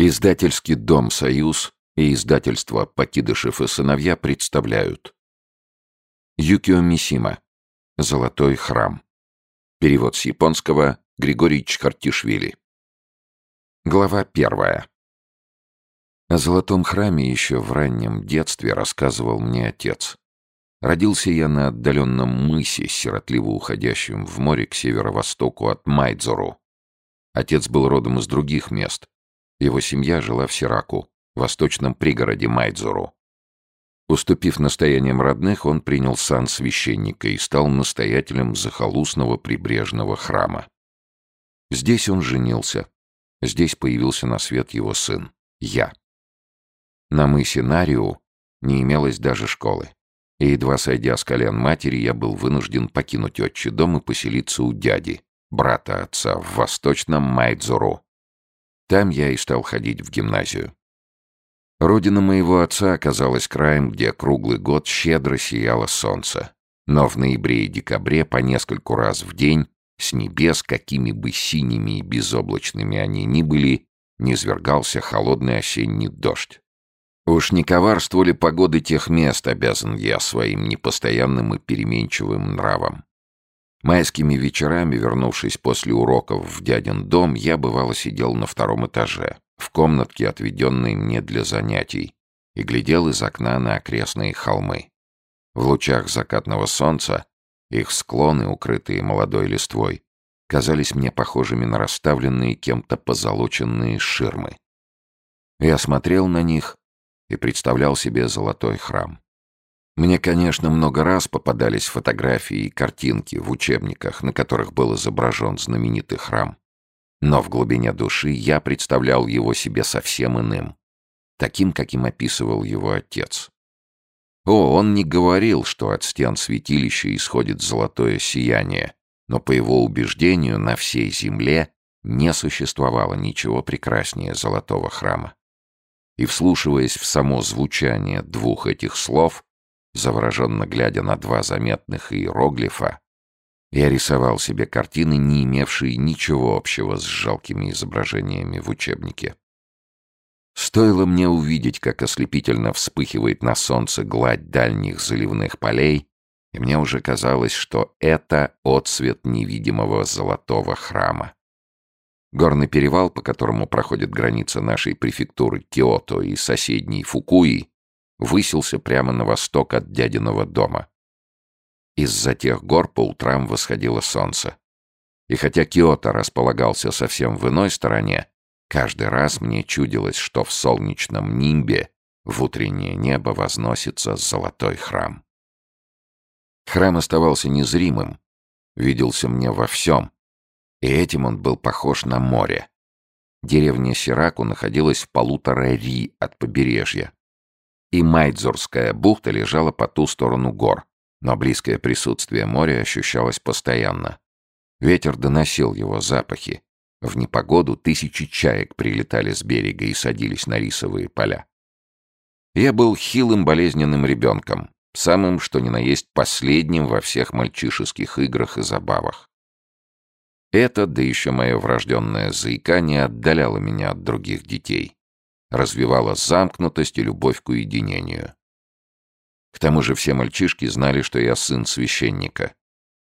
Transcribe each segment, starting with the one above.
Издательский дом «Союз» и издательство «Покидышев и сыновья» представляют. Юкио Мисима. «Золотой храм». Перевод с японского Григорий Чхартишвили. Глава первая. О золотом храме еще в раннем детстве рассказывал мне отец. Родился я на отдаленном мысе, сиротливо уходящем в море к северо-востоку от Майдзору. Отец был родом из других мест, его семья жила в Сираку, восточном пригороде Майдзуру. Уступив настоянием родных, он принял сан священника и стал настоятелем захолустного прибрежного храма. Здесь он женился. Здесь появился на свет его сын, я. На мысе Нарио не имелось даже школы. И едва сойдя с колен матери, я был вынужден покинуть отчий дом и поселиться у дяди, брата отца, в восточном Майдзуру, там я и стал ходить в гимназию. Родина моего отца оказалась краем, где круглый год щедро сияло солнце. Но в ноябре и декабре по нескольку раз в день с небес, какими бы синими и безоблачными они ни были, низвергался холодный осенний дождь. Уж не коварство ли погоды тех мест обязан я своим непостоянным и переменчивым нравом. Майскими вечерами, вернувшись после уроков в дядин дом, я бывало сидел на втором этаже, в комнатке, отведенной мне для занятий, и глядел из окна на окрестные холмы. В лучах закатного солнца их склоны, укрытые молодой листвой, казались мне похожими на расставленные кем-то позолоченные ширмы. Я смотрел на них и представлял себе золотой храм. Мне, конечно, много раз попадались фотографии и картинки в учебниках, на которых был изображен знаменитый храм. Но в глубине души я представлял его себе совсем иным, таким, каким описывал его отец. О, он не говорил, что от стен святилища исходит золотое сияние, но по его убеждению на всей земле не существовало ничего прекраснее золотого храма. И вслушиваясь в само звучание двух этих слов, завороженно глядя на два заметных иероглифа, я рисовал себе картины, не имевшие ничего общего с жалкими изображениями в учебнике. Стоило мне увидеть, как ослепительно вспыхивает на солнце гладь дальних заливных полей, и мне уже казалось, что это отсвет невидимого золотого храма. Горный перевал, по которому проходит граница нашей префектуры Киото и соседней Фукуи, высился прямо на восток от дядиного дома. Из-за тех гор по утрам восходило солнце. И хотя Киото располагался совсем в иной стороне, каждый раз мне чудилось, что в солнечном нимбе в утреннее небо возносится золотой храм. Храм оставался незримым, виделся мне во всем, и этим он был похож на море. Деревня Сираку находилась в полутора ри от побережья, и Майдзорская бухта лежала по ту сторону гор, но близкое присутствие моря ощущалось постоянно. Ветер доносил его запахи. В непогоду тысячи чаек прилетали с берега и садились на рисовые поля. Я был хилым болезненным ребенком, самым, что ни на есть, последним во всех мальчишеских играх и забавах. Это, да еще мое врожденное заикание, отдаляло меня от других детей развивала замкнутость и любовь к уединению. К тому же все мальчишки знали, что я сын священника,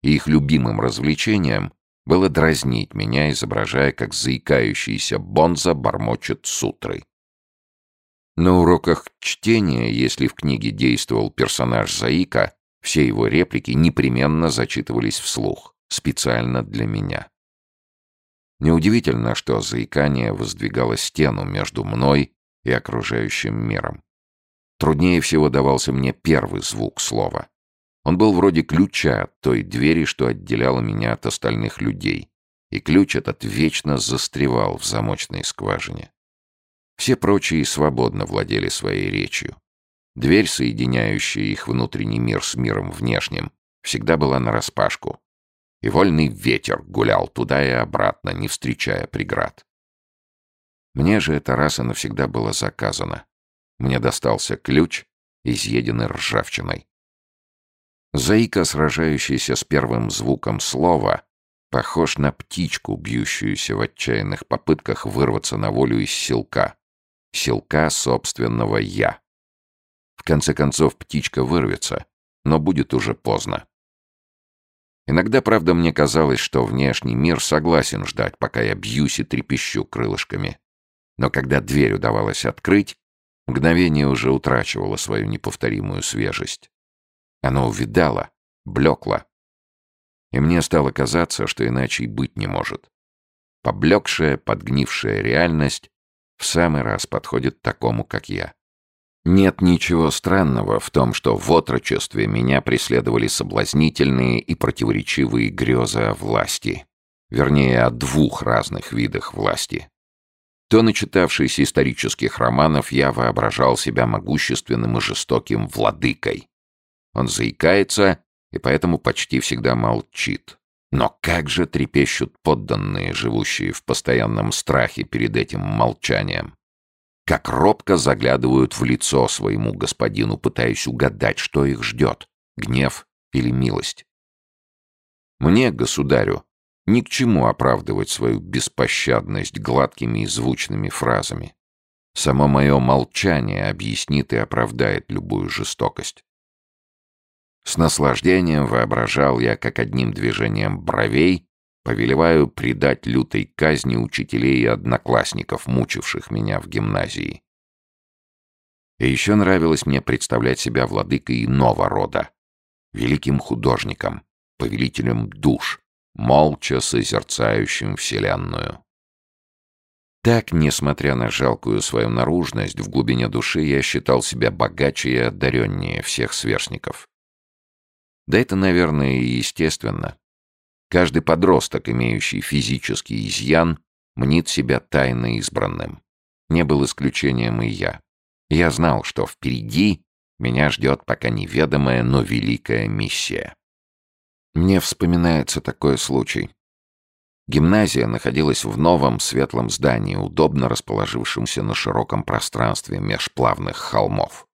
и их любимым развлечением было дразнить меня, изображая, как заикающийся бонза бормочет сутры. На уроках чтения, если в книге действовал персонаж Заика, все его реплики непременно зачитывались вслух, специально для меня. Неудивительно, что заикание воздвигало стену между мной и окружающим миром. Труднее всего давался мне первый звук слова. Он был вроде ключа от той двери, что отделяла меня от остальных людей. И ключ этот вечно застревал в замочной скважине. Все прочие свободно владели своей речью. Дверь, соединяющая их внутренний мир с миром внешним, всегда была нараспашку и вольный ветер гулял туда и обратно, не встречая преград. Мне же это раз и навсегда было заказано. Мне достался ключ, изъеденный ржавчиной. Заика, сражающийся с первым звуком слова, похож на птичку, бьющуюся в отчаянных попытках вырваться на волю из селка, селка собственного «я». В конце концов, птичка вырвется, но будет уже поздно. Иногда, правда, мне казалось, что внешний мир согласен ждать, пока я бьюсь и трепещу крылышками. Но когда дверь удавалось открыть, мгновение уже утрачивало свою неповторимую свежесть. Оно увидало, блекло. И мне стало казаться, что иначе и быть не может. Поблекшая, подгнившая реальность в самый раз подходит такому, как я. Нет ничего странного в том, что в отрочестве меня преследовали соблазнительные и противоречивые грезы о власти. Вернее, о двух разных видах власти. То, начитавшись исторических романов, я воображал себя могущественным и жестоким владыкой. Он заикается и поэтому почти всегда молчит. Но как же трепещут подданные, живущие в постоянном страхе перед этим молчанием как робко заглядывают в лицо своему господину, пытаясь угадать, что их ждет — гнев или милость. Мне, государю, ни к чему оправдывать свою беспощадность гладкими и звучными фразами. Само мое молчание объяснит и оправдает любую жестокость. С наслаждением воображал я, как одним движением бровей повелеваю предать лютой казни учителей и одноклассников, мучивших меня в гимназии. И еще нравилось мне представлять себя владыкой иного рода, великим художником, повелителем душ, молча созерцающим Вселенную. Так, несмотря на жалкую свою наружность, в глубине души я считал себя богаче и одареннее всех сверстников. Да это, наверное, и естественно. Каждый подросток, имеющий физический изъян, мнит себя тайно избранным. Не был исключением и я. Я знал, что впереди меня ждет пока неведомая, но великая миссия. Мне вспоминается такой случай. Гимназия находилась в новом светлом здании, удобно расположившемся на широком пространстве межплавных холмов.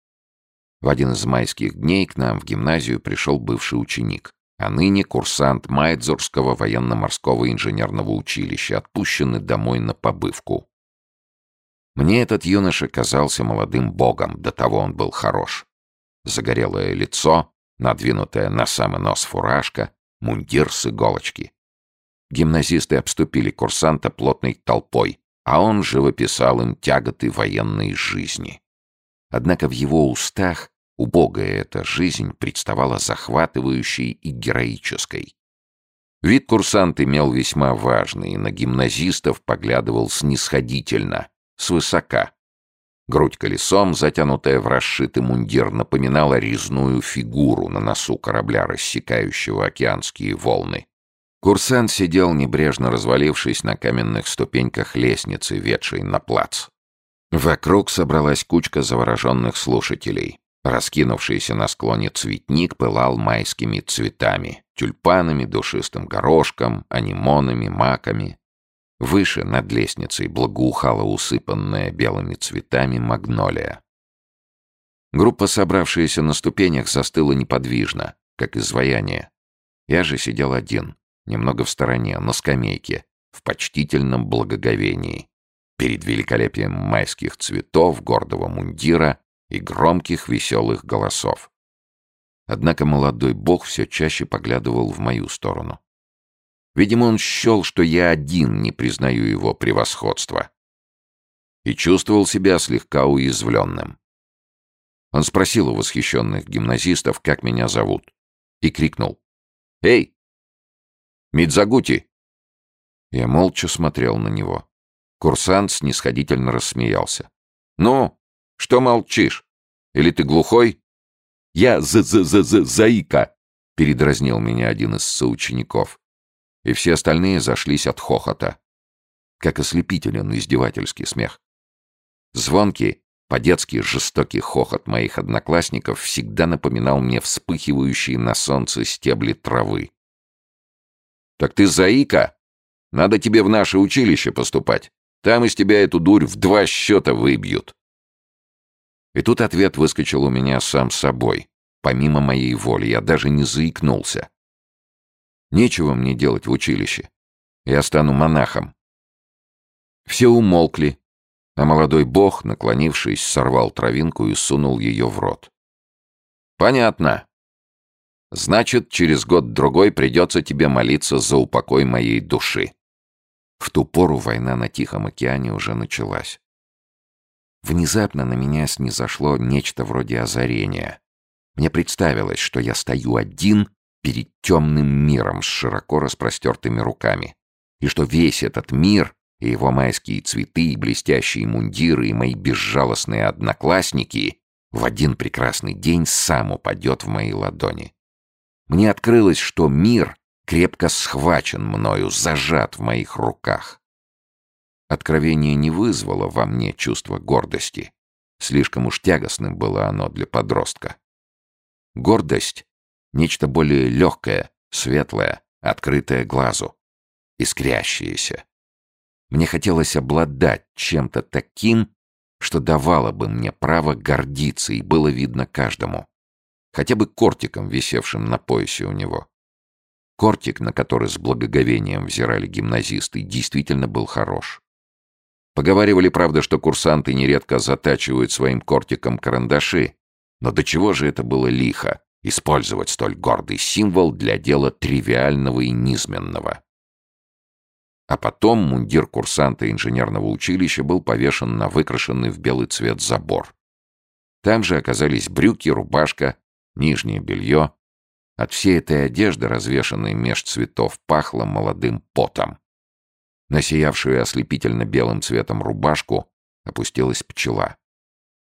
В один из майских дней к нам в гимназию пришел бывший ученик. А ныне курсант майдзорского военно-морского инженерного училища отпущены домой на побывку. Мне этот юноша казался молодым богом, до того он был хорош. Загорелое лицо, надвинутая на самый нос фуражка, мундир с иголочки. Гимназисты обступили курсанта плотной толпой, а он живописал им тяготы военной жизни. Однако в его устах убогая эта жизнь представала захватывающей и героической. Вид курсант имел весьма важный, и на гимназистов поглядывал снисходительно, свысока. Грудь колесом, затянутая в расшитый мундир, напоминала резную фигуру на носу корабля, рассекающего океанские волны. Курсант сидел, небрежно развалившись на каменных ступеньках лестницы, ведшей на плац. Вокруг собралась кучка завороженных слушателей. Раскинувшийся на склоне цветник пылал майскими цветами, тюльпанами, душистым горошком, анимонами, маками. Выше, над лестницей, благоухала усыпанная белыми цветами магнолия. Группа, собравшаяся на ступенях, застыла неподвижно, как изваяние. Я же сидел один, немного в стороне, на скамейке, в почтительном благоговении. Перед великолепием майских цветов, гордого мундира — и громких веселых голосов. Однако молодой бог все чаще поглядывал в мою сторону. Видимо, он счел, что я один не признаю его превосходства. И чувствовал себя слегка уязвленным. Он спросил у восхищенных гимназистов, как меня зовут, и крикнул. «Эй! Мидзагути!» Я молча смотрел на него. Курсант снисходительно рассмеялся. «Ну, что молчишь? Или ты глухой? Я за-за-за-за-заика! передразнил меня один из соучеников. И все остальные зашлись от хохота. Как ослепителен издевательский смех. Звонкий, по-детски жестокий хохот моих одноклассников всегда напоминал мне вспыхивающие на солнце стебли травы. «Так ты заика? Надо тебе в наше училище поступать. Там из тебя эту дурь в два счета выбьют». И тут ответ выскочил у меня сам собой. Помимо моей воли я даже не заикнулся. Нечего мне делать в училище. Я стану монахом. Все умолкли, а молодой бог, наклонившись, сорвал травинку и сунул ее в рот. «Понятно. Значит, через год-другой придется тебе молиться за упокой моей души». В ту пору война на Тихом океане уже началась. Внезапно на меня снизошло нечто вроде озарения. Мне представилось, что я стою один перед темным миром с широко распростертыми руками, и что весь этот мир и его майские цветы, и блестящие мундиры, и мои безжалостные одноклассники в один прекрасный день сам упадет в мои ладони. Мне открылось, что мир крепко схвачен мною, зажат в моих руках. Откровение не вызвало во мне чувства гордости. Слишком уж тягостным было оно для подростка. Гордость — нечто более легкое, светлое, открытое глазу, искрящееся. Мне хотелось обладать чем-то таким, что давало бы мне право гордиться, и было видно каждому. Хотя бы кортиком, висевшим на поясе у него. Кортик, на который с благоговением взирали гимназисты, действительно был хорош. Поговаривали, правда, что курсанты нередко затачивают своим кортиком карандаши, но до чего же это было лихо — использовать столь гордый символ для дела тривиального и низменного. А потом мундир курсанта инженерного училища был повешен на выкрашенный в белый цвет забор. Там же оказались брюки, рубашка, нижнее белье. От всей этой одежды, развешанной меж цветов, пахло молодым потом насиявшую ослепительно белым цветом рубашку, опустилась пчела.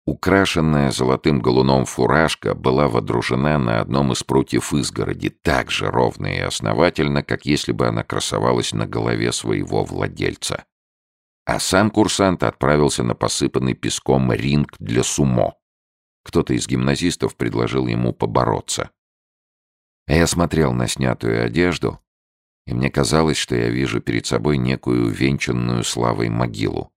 Украшенная золотым галуном фуражка была водружена на одном из прутьев изгороди так же ровно и основательно, как если бы она красовалась на голове своего владельца. А сам курсант отправился на посыпанный песком ринг для сумо. Кто-то из гимназистов предложил ему побороться. Я смотрел на снятую одежду, и мне казалось, что я вижу перед собой некую венчанную славой могилу.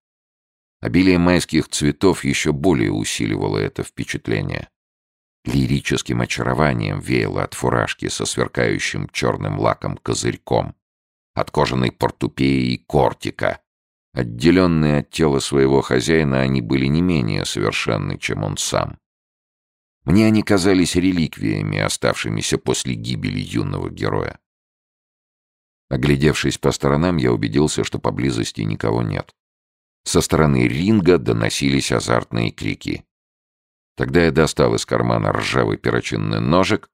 Обилие майских цветов еще более усиливало это впечатление. Лирическим очарованием веяло от фуражки со сверкающим черным лаком козырьком, от кожаной портупеи и кортика. Отделенные от тела своего хозяина, они были не менее совершенны, чем он сам. Мне они казались реликвиями, оставшимися после гибели юного героя. Оглядевшись по сторонам, я убедился, что поблизости никого нет. Со стороны ринга доносились азартные крики. Тогда я достал из кармана ржавый перочинный ножик,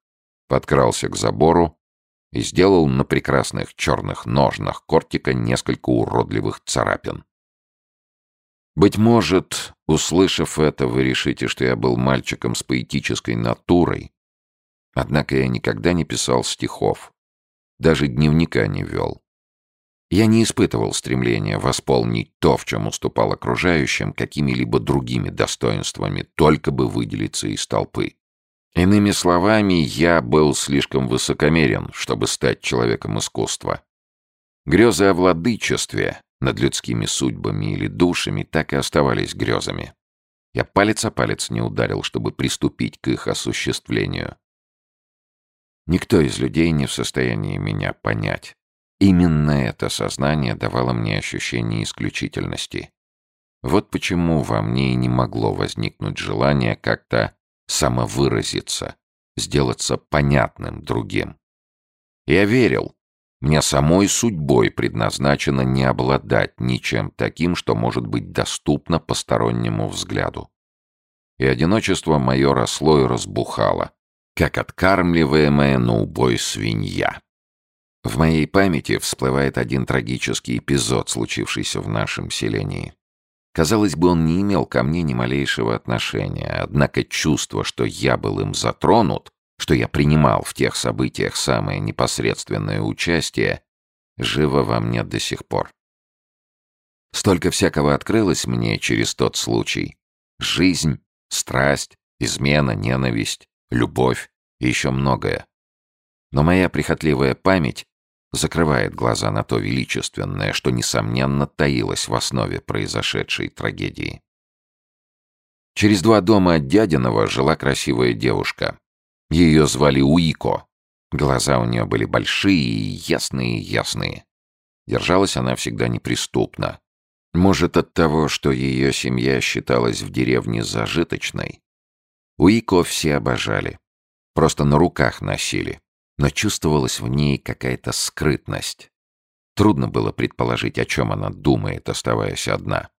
подкрался к забору и сделал на прекрасных черных ножнах кортика несколько уродливых царапин. Быть может, услышав это, вы решите, что я был мальчиком с поэтической натурой, однако я никогда не писал стихов, даже дневника не вел. Я не испытывал стремления восполнить то, в чем уступал окружающим, какими-либо другими достоинствами, только бы выделиться из толпы. Иными словами, я был слишком высокомерен, чтобы стать человеком искусства. Грезы о владычестве над людскими судьбами или душами так и оставались грезами. Я палец о палец не ударил, чтобы приступить к их осуществлению. Никто из людей не в состоянии меня понять. Именно это сознание давало мне ощущение исключительности. Вот почему во мне и не могло возникнуть желание как-то самовыразиться, сделаться понятным другим. Я верил, мне самой судьбой предназначено не обладать ничем таким, что может быть доступно постороннему взгляду. И одиночество мое росло и разбухало, как откармливаемая на убой свинья. В моей памяти всплывает один трагический эпизод, случившийся в нашем селении. Казалось бы, он не имел ко мне ни малейшего отношения, однако чувство, что я был им затронут, что я принимал в тех событиях самое непосредственное участие, живо во мне до сих пор. Столько всякого открылось мне через тот случай. Жизнь, страсть, измена, ненависть любовь и еще многое. Но моя прихотливая память закрывает глаза на то величественное, что, несомненно, таилось в основе произошедшей трагедии. Через два дома от дядиного жила красивая девушка. Ее звали Уико. Глаза у нее были большие и ясные-ясные. Держалась она всегда неприступно. Может, от того, что ее семья считалась в деревне зажиточной, у Ико все обожали. Просто на руках носили. Но чувствовалась в ней какая-то скрытность. Трудно было предположить, о чем она думает, оставаясь одна.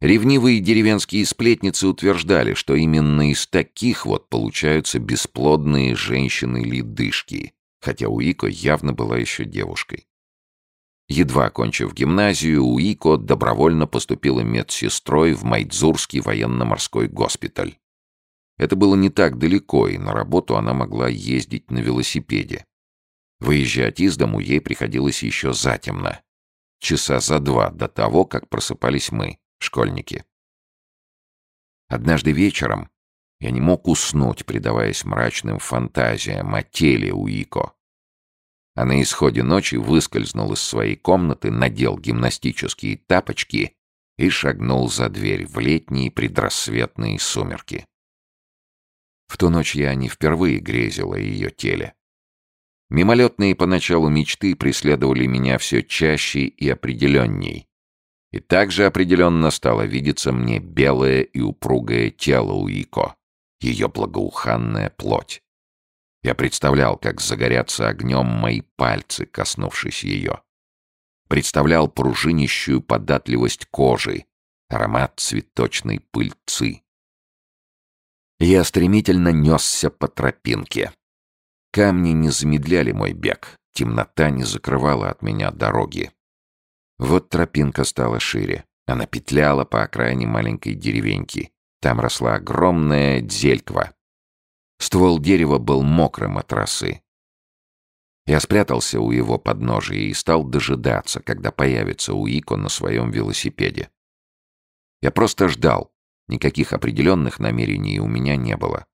Ревнивые деревенские сплетницы утверждали, что именно из таких вот получаются бесплодные женщины-ледышки, хотя Уико явно была еще девушкой. Едва окончив гимназию, Уико добровольно поступила медсестрой в Майдзурский военно-морской госпиталь. Это было не так далеко, и на работу она могла ездить на велосипеде. Выезжать из дому ей приходилось еще затемно. Часа за два до того, как просыпались мы, школьники. Однажды вечером я не мог уснуть, предаваясь мрачным фантазиям о теле Уико. А на исходе ночи выскользнул из своей комнаты, надел гимнастические тапочки и шагнул за дверь в летние предрассветные сумерки. В ту ночь я не впервые грезила ее теле. Мимолетные поначалу мечты преследовали меня все чаще и определенней. И также определенно стало видеться мне белое и упругое тело Уико, ее благоуханная плоть. Я представлял, как загорятся огнем мои пальцы, коснувшись ее. Представлял пружинищую податливость кожи, аромат цветочной пыльцы. Я стремительно несся по тропинке. Камни не замедляли мой бег, темнота не закрывала от меня дороги. Вот тропинка стала шире. Она петляла по окраине маленькой деревеньки. Там росла огромная дзельква. Ствол дерева был мокрым от росы. Я спрятался у его подножия и стал дожидаться, когда появится Уико на своем велосипеде. Я просто ждал, Никаких определенных намерений у меня не было.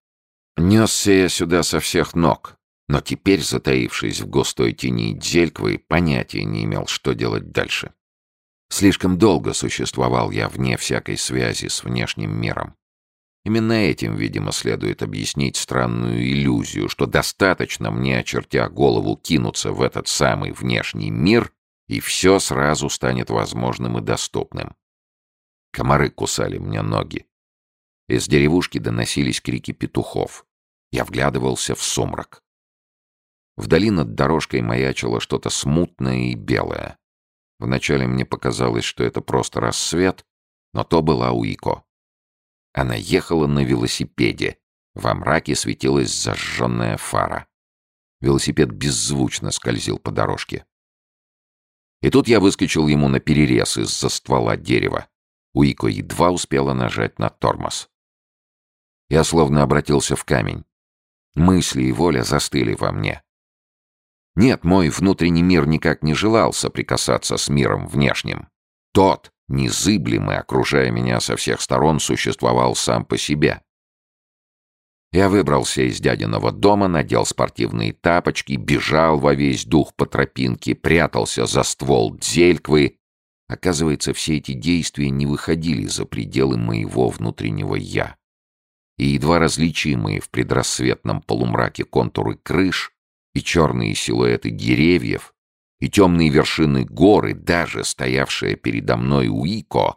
Несся я сюда со всех ног, но теперь, затаившись в густой тени Дзельквы, понятия не имел, что делать дальше. Слишком долго существовал я вне всякой связи с внешним миром. Именно этим, видимо, следует объяснить странную иллюзию, что достаточно мне, очертя голову, кинуться в этот самый внешний мир, и все сразу станет возможным и доступным. Комары кусали мне ноги. Из деревушки доносились крики петухов. Я вглядывался в сумрак. Вдали над дорожкой маячило что-то смутное и белое. Вначале мне показалось, что это просто рассвет, но то была Уико. Она ехала на велосипеде. Во мраке светилась зажженная фара. Велосипед беззвучно скользил по дорожке. И тут я выскочил ему на перерез из-за ствола дерева. Уико едва успела нажать на тормоз. Я словно обратился в камень. Мысли и воля застыли во мне. Нет, мой внутренний мир никак не желал соприкасаться с миром внешним. Тот, незыблемый, окружая меня со всех сторон, существовал сам по себе. Я выбрался из дядиного дома, надел спортивные тапочки, бежал во весь дух по тропинке, прятался за ствол дзельквы, Оказывается, все эти действия не выходили за пределы моего внутреннего «я». И едва различимые в предрассветном полумраке контуры крыш и черные силуэты деревьев и темные вершины горы, даже стоявшая передо мной Уико,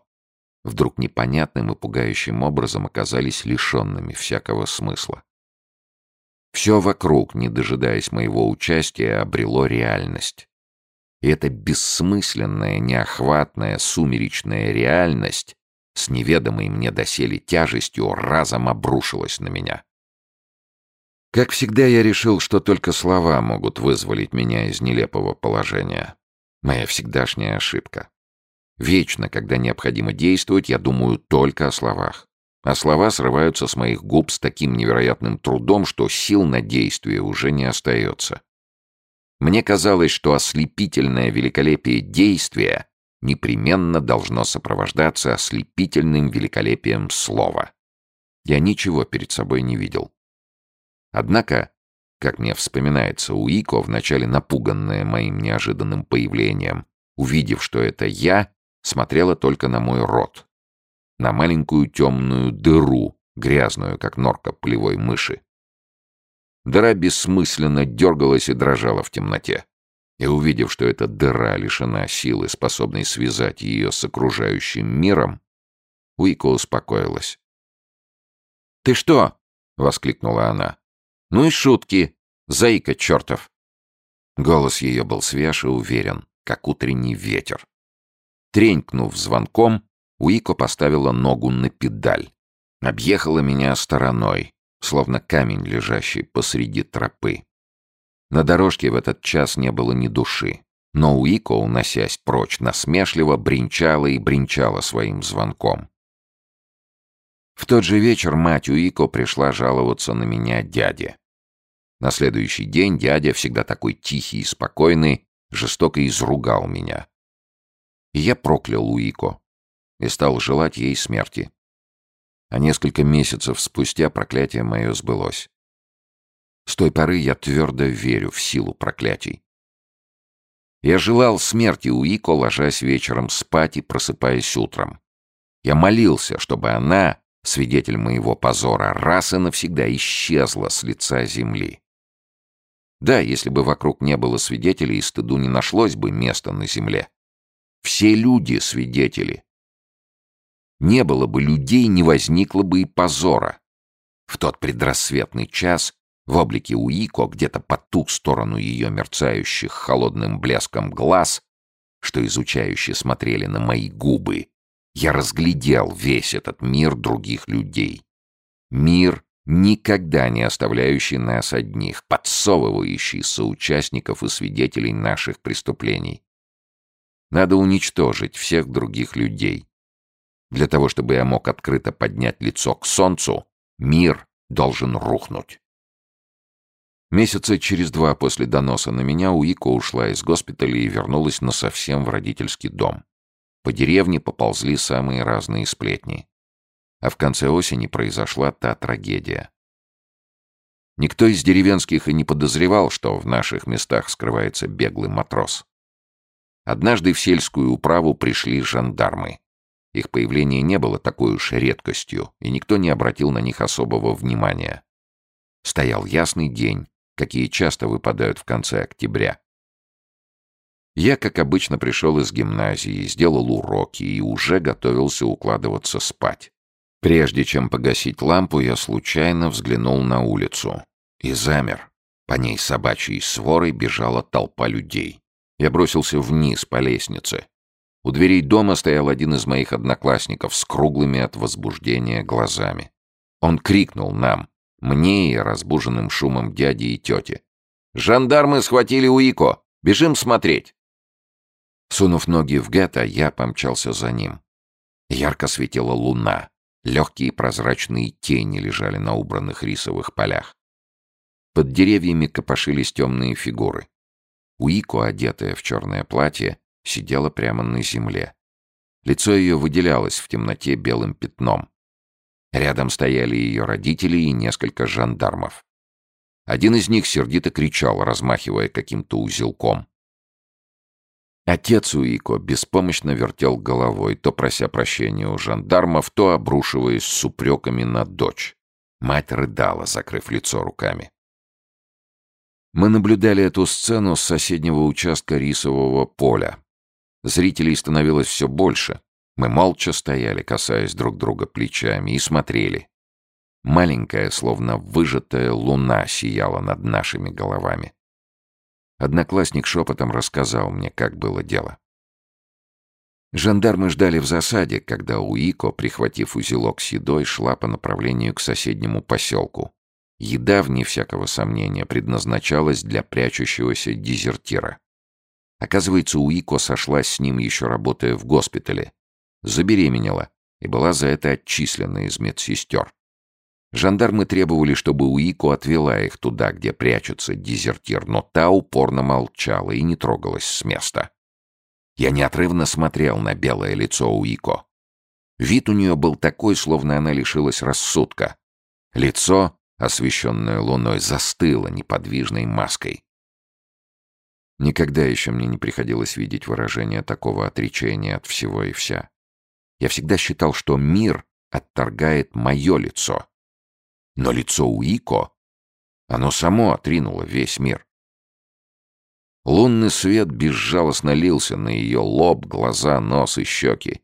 вдруг непонятным и пугающим образом оказались лишенными всякого смысла. Все вокруг, не дожидаясь моего участия, обрело реальность. И эта бессмысленная, неохватная, сумеречная реальность с неведомой мне доселе тяжестью разом обрушилась на меня. Как всегда, я решил, что только слова могут вызволить меня из нелепого положения. Моя всегдашняя ошибка. Вечно, когда необходимо действовать, я думаю только о словах. А слова срываются с моих губ с таким невероятным трудом, что сил на действие уже не остается. Мне казалось, что ослепительное великолепие действия непременно должно сопровождаться ослепительным великолепием слова. Я ничего перед собой не видел. Однако, как мне вспоминается, Уико, вначале напуганная моим неожиданным появлением, увидев, что это я, смотрела только на мой рот, на маленькую темную дыру, грязную, как норка полевой мыши, Дыра бессмысленно дергалась и дрожала в темноте. И увидев, что эта дыра лишена силы, способной связать ее с окружающим миром, Уико успокоилась. «Ты что?» — воскликнула она. «Ну и шутки! Заика чертов!» Голос ее был свеж и уверен, как утренний ветер. Тренькнув звонком, Уико поставила ногу на педаль. Объехала меня стороной, словно камень, лежащий посреди тропы. На дорожке в этот час не было ни души, но Уико, уносясь прочь насмешливо, бренчала и бренчала своим звонком. В тот же вечер мать Уико пришла жаловаться на меня дяде. На следующий день дядя, всегда такой тихий и спокойный, жестоко изругал меня. И я проклял Уико и стал желать ей смерти а несколько месяцев спустя проклятие мое сбылось. С той поры я твердо верю в силу проклятий. Я желал смерти Уико, ложась вечером спать и просыпаясь утром. Я молился, чтобы она, свидетель моего позора, раз и навсегда исчезла с лица земли. Да, если бы вокруг не было свидетелей, стыду не нашлось бы места на земле. Все люди — свидетели. Не было бы людей, не возникло бы и позора. В тот предрассветный час в облике Уико, где-то по ту сторону ее мерцающих холодным блеском глаз, что изучающие смотрели на мои губы, я разглядел весь этот мир других людей. Мир, никогда не оставляющий нас одних, подсовывающий соучастников и свидетелей наших преступлений. Надо уничтожить всех других людей, для того, чтобы я мог открыто поднять лицо к солнцу, мир должен рухнуть. Месяца через два после доноса на меня Уико ушла из госпиталя и вернулась насовсем в родительский дом. По деревне поползли самые разные сплетни. А в конце осени произошла та трагедия. Никто из деревенских и не подозревал, что в наших местах скрывается беглый матрос. Однажды в сельскую управу пришли жандармы. Их появление не было такой уж редкостью, и никто не обратил на них особого внимания. Стоял ясный день, какие часто выпадают в конце октября. Я, как обычно, пришел из гимназии, сделал уроки и уже готовился укладываться спать. Прежде чем погасить лампу, я случайно взглянул на улицу. И замер. По ней собачьей сворой бежала толпа людей. Я бросился вниз по лестнице. У дверей дома стоял один из моих одноклассников с круглыми от возбуждения глазами. Он крикнул нам, мне и разбуженным шумом дяди и тети. «Жандармы схватили Уико! Бежим смотреть!» Сунув ноги в гетто, я помчался за ним. Ярко светила луна. Легкие прозрачные тени лежали на убранных рисовых полях. Под деревьями копошились темные фигуры. Уико, одетая в черное платье, сидела прямо на земле. Лицо ее выделялось в темноте белым пятном. Рядом стояли ее родители и несколько жандармов. Один из них сердито кричал, размахивая каким-то узелком. Отец Уико беспомощно вертел головой, то прося прощения у жандармов, то обрушиваясь с упреками на дочь. Мать рыдала, закрыв лицо руками. Мы наблюдали эту сцену с соседнего участка рисового поля, Зрителей становилось все больше. Мы молча стояли, касаясь друг друга плечами, и смотрели. Маленькая, словно выжатая луна сияла над нашими головами. Одноклассник шепотом рассказал мне, как было дело. Жандармы ждали в засаде, когда Уико, прихватив узелок с едой, шла по направлению к соседнему поселку. Еда, вне всякого сомнения, предназначалась для прячущегося дезертира. Оказывается, Уико сошла с ним еще работая в госпитале. Забеременела и была за это отчислена из медсестер. Жандармы требовали, чтобы Уико отвела их туда, где прячется дезертир, но та упорно молчала и не трогалась с места. Я неотрывно смотрел на белое лицо Уико. Вид у нее был такой, словно она лишилась рассудка. Лицо, освещенное луной, застыло неподвижной маской. Никогда еще мне не приходилось видеть выражение такого отречения от всего и вся. Я всегда считал, что мир отторгает мое лицо. Но лицо Уико, оно само отринуло весь мир. Лунный свет безжалостно лился на ее лоб, глаза, нос и щеки,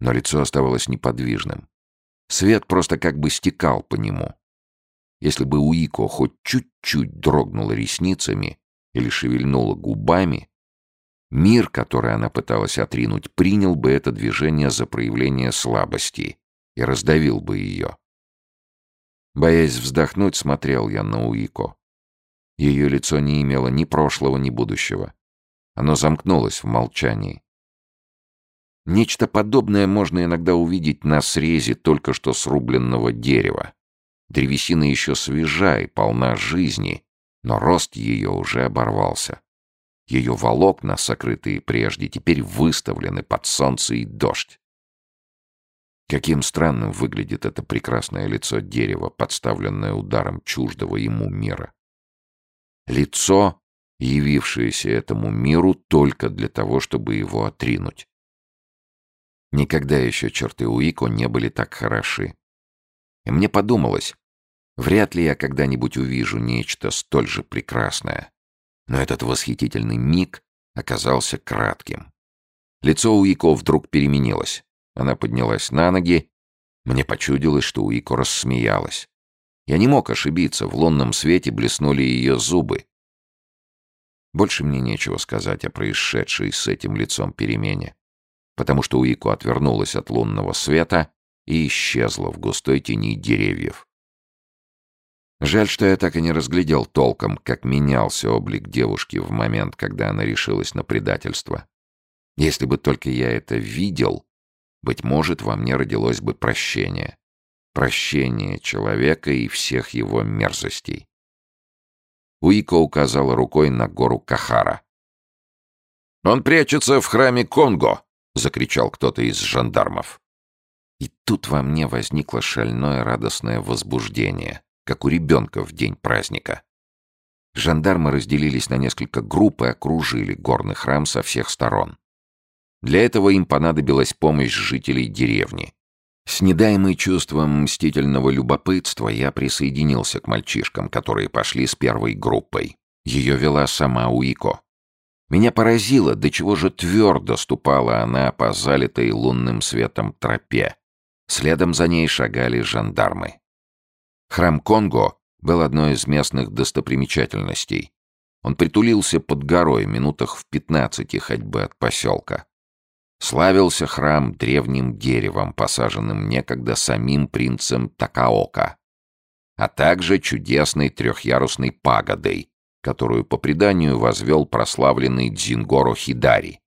но лицо оставалось неподвижным. Свет просто как бы стекал по нему. Если бы Уико хоть чуть-чуть дрогнула ресницами, или шевельнула губами, мир, который она пыталась отринуть, принял бы это движение за проявление слабости и раздавил бы ее. Боясь вздохнуть, смотрел я на Уико. Ее лицо не имело ни прошлого, ни будущего. Оно замкнулось в молчании. Нечто подобное можно иногда увидеть на срезе только что срубленного дерева. Древесина еще свежа и полна жизни, но рост ее уже оборвался. Ее волокна, сокрытые прежде, теперь выставлены под солнце и дождь. Каким странным выглядит это прекрасное лицо дерева, подставленное ударом чуждого ему мира. Лицо, явившееся этому миру только для того, чтобы его отринуть. Никогда еще черты Уико не были так хороши. И мне подумалось, Вряд ли я когда-нибудь увижу нечто столь же прекрасное. Но этот восхитительный миг оказался кратким. Лицо Уико вдруг переменилось. Она поднялась на ноги. Мне почудилось, что Уико рассмеялась. Я не мог ошибиться, в лунном свете блеснули ее зубы. Больше мне нечего сказать о происшедшей с этим лицом перемене, потому что Уико отвернулась от лунного света и исчезла в густой тени деревьев. Жаль, что я так и не разглядел толком, как менялся облик девушки в момент, когда она решилась на предательство. Если бы только я это видел, быть может, во мне родилось бы прощение. Прощение человека и всех его мерзостей. Уика указала рукой на гору Кахара. «Он прячется в храме Конго!» — закричал кто-то из жандармов. И тут во мне возникло шальное радостное возбуждение как у ребенка в день праздника. Жандармы разделились на несколько групп и окружили горный храм со всех сторон. Для этого им понадобилась помощь жителей деревни. С недаемой чувством мстительного любопытства я присоединился к мальчишкам, которые пошли с первой группой. Ее вела сама Уико. Меня поразило, до чего же твердо ступала она по залитой лунным светом тропе. Следом за ней шагали жандармы. Храм Конго был одной из местных достопримечательностей. Он притулился под горой минутах в 15 ходьбы от поселка. Славился храм древним деревом, посаженным некогда самим принцем Такаока, а также чудесной трехъярусной пагодой, которую по преданию возвел прославленный Дзингоро Хидари.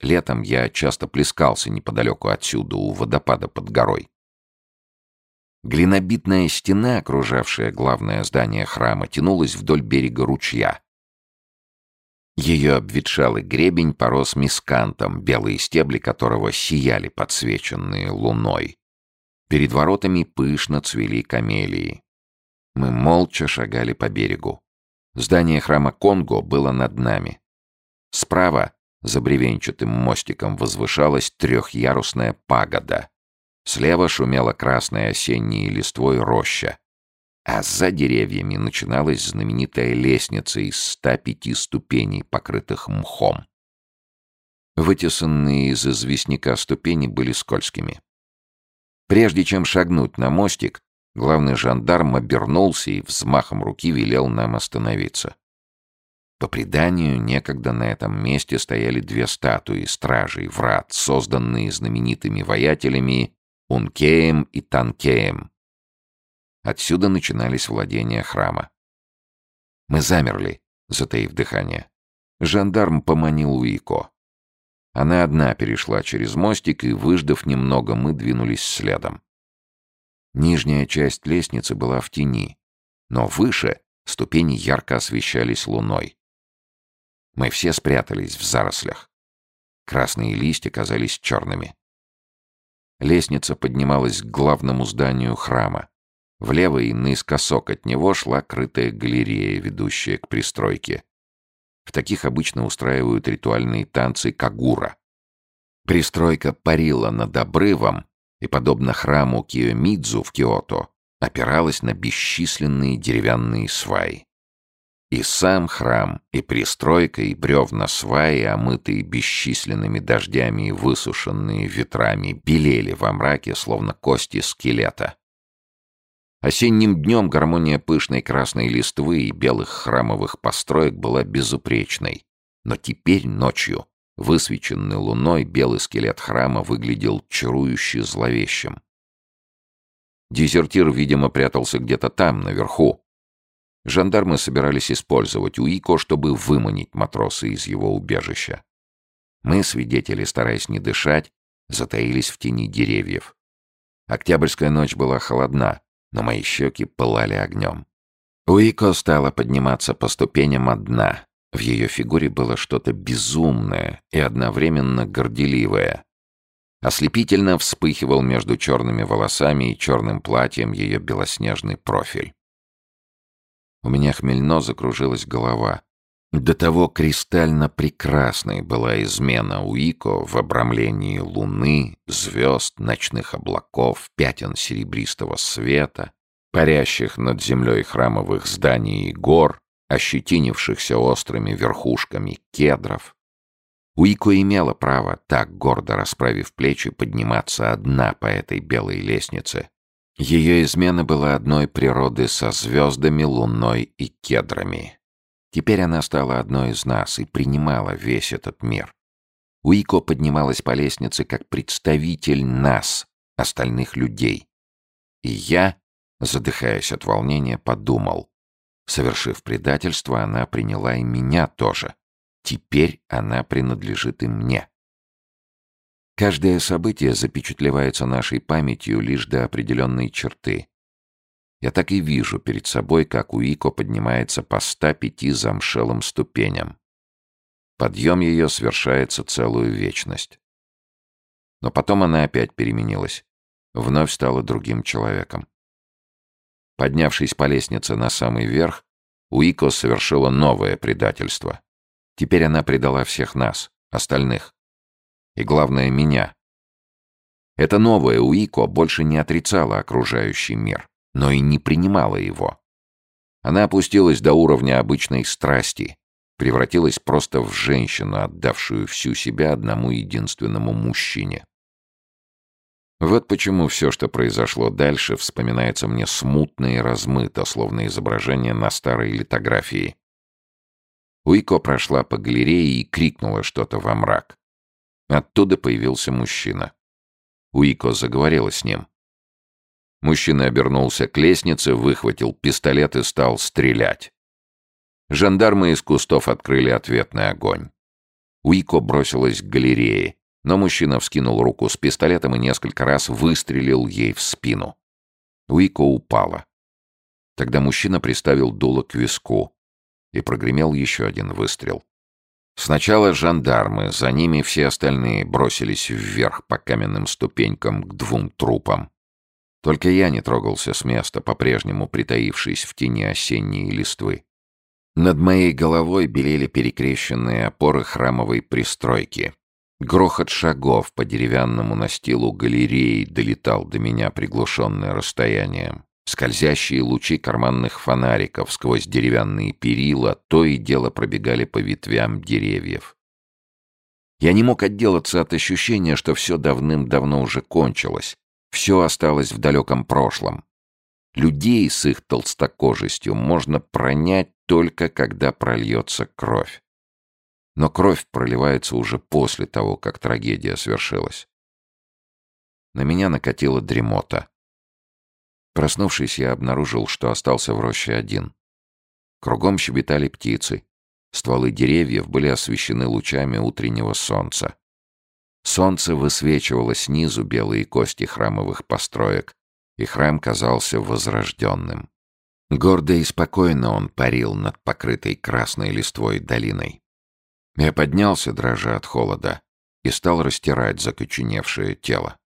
Летом я часто плескался неподалеку отсюда, у водопада под горой. Глинобитная стена, окружавшая главное здание храма, тянулась вдоль берега ручья. Ее обветшалый гребень порос мискантом, белые стебли которого сияли подсвеченные луной. Перед воротами пышно цвели камелии. Мы молча шагали по берегу. Здание храма Конго было над нами. Справа, за бревенчатым мостиком, возвышалась трехъярусная пагода — Слева шумела красное осеннее листвой роща, а за деревьями начиналась знаменитая лестница из 105 ступеней, покрытых мхом. Вытесанные из известняка ступени были скользкими. Прежде чем шагнуть на мостик, главный жандарм обернулся и взмахом руки велел нам остановиться. По преданию, некогда на этом месте стояли две статуи стражей врат, созданные знаменитыми воятелями Ункеем и Танкеем. Отсюда начинались владения храма. Мы замерли, затаив дыхание. Жандарм поманил Уико. Она одна перешла через мостик, и, выждав немного, мы двинулись следом. Нижняя часть лестницы была в тени, но выше ступени ярко освещались луной. Мы все спрятались в зарослях. Красные листья казались черными. Лестница поднималась к главному зданию храма. Влево и наискосок от него шла крытая галерея, ведущая к пристройке. В таких обычно устраивают ритуальные танцы кагура. Пристройка парила над обрывом и, подобно храму Киомидзу в Киото, опиралась на бесчисленные деревянные сваи. И сам храм, и пристройка, и бревна сваи, омытые бесчисленными дождями и высушенные ветрами, белели во мраке, словно кости скелета. Осенним днем гармония пышной красной листвы и белых храмовых построек была безупречной. Но теперь ночью, высвеченный луной, белый скелет храма выглядел чарующе зловещим. Дезертир, видимо, прятался где-то там, наверху, Жандармы собирались использовать УИКО, чтобы выманить матроса из его убежища. Мы, свидетели, стараясь не дышать, затаились в тени деревьев. Октябрьская ночь была холодна, но мои щеки пылали огнем. Уико стала подниматься по ступеням одна. В ее фигуре было что-то безумное и одновременно горделивое. Ослепительно вспыхивал между черными волосами и черным платьем ее белоснежный профиль. У меня хмельно закружилась голова. До того кристально прекрасной была измена Уико в обрамлении луны, звезд, ночных облаков, пятен серебристого света, парящих над землей храмовых зданий и гор, ощетинившихся острыми верхушками кедров. Уико имела право, так гордо расправив плечи, подниматься одна по этой белой лестнице, ее измена была одной природы со звездами, луной и кедрами. Теперь она стала одной из нас и принимала весь этот мир. Уико поднималась по лестнице как представитель нас, остальных людей. И я, задыхаясь от волнения, подумал. Совершив предательство, она приняла и меня тоже. Теперь она принадлежит и мне. Каждое событие запечатлевается нашей памятью лишь до определенной черты. Я так и вижу перед собой, как Уико поднимается по 105 замшелым ступеням. Подъем ее совершается целую вечность. Но потом она опять переменилась. Вновь стала другим человеком. Поднявшись по лестнице на самый верх, Уико совершила новое предательство. Теперь она предала всех нас, остальных и, главное, меня. Это новое Уико больше не отрицало окружающий мир, но и не принимало его. Она опустилась до уровня обычной страсти, превратилась просто в женщину, отдавшую всю себя одному единственному мужчине. Вот почему все, что произошло дальше, вспоминается мне смутно и размыто, словно изображение на старой литографии. Уико прошла по галерее и крикнула что-то во мрак. Оттуда появился мужчина. Уико заговорила с ним. Мужчина обернулся к лестнице, выхватил пистолет и стал стрелять. Жандармы из кустов открыли ответный огонь. Уико бросилась к галерее, но мужчина вскинул руку с пистолетом и несколько раз выстрелил ей в спину. Уико упала. Тогда мужчина приставил дуло к виску и прогремел еще один выстрел. Сначала жандармы, за ними все остальные бросились вверх по каменным ступенькам к двум трупам. Только я не трогался с места, по-прежнему притаившись в тени осенней листвы. Над моей головой белели перекрещенные опоры храмовой пристройки. Грохот шагов по деревянному настилу галереи долетал до меня, приглушенное расстоянием. Скользящие лучи карманных фонариков сквозь деревянные перила то и дело пробегали по ветвям деревьев. Я не мог отделаться от ощущения, что все давным-давно уже кончилось, все осталось в далеком прошлом. Людей с их толстокожестью можно пронять только когда прольется кровь. Но кровь проливается уже после того, как трагедия свершилась. На меня накатила дремота. Проснувшись, я обнаружил, что остался в роще один. Кругом щебетали птицы. Стволы деревьев были освещены лучами утреннего солнца. Солнце высвечивало снизу белые кости храмовых построек, и храм казался возрожденным. Гордо и спокойно он парил над покрытой красной листвой долиной. Я поднялся, дрожа от холода, и стал растирать закоченевшее тело.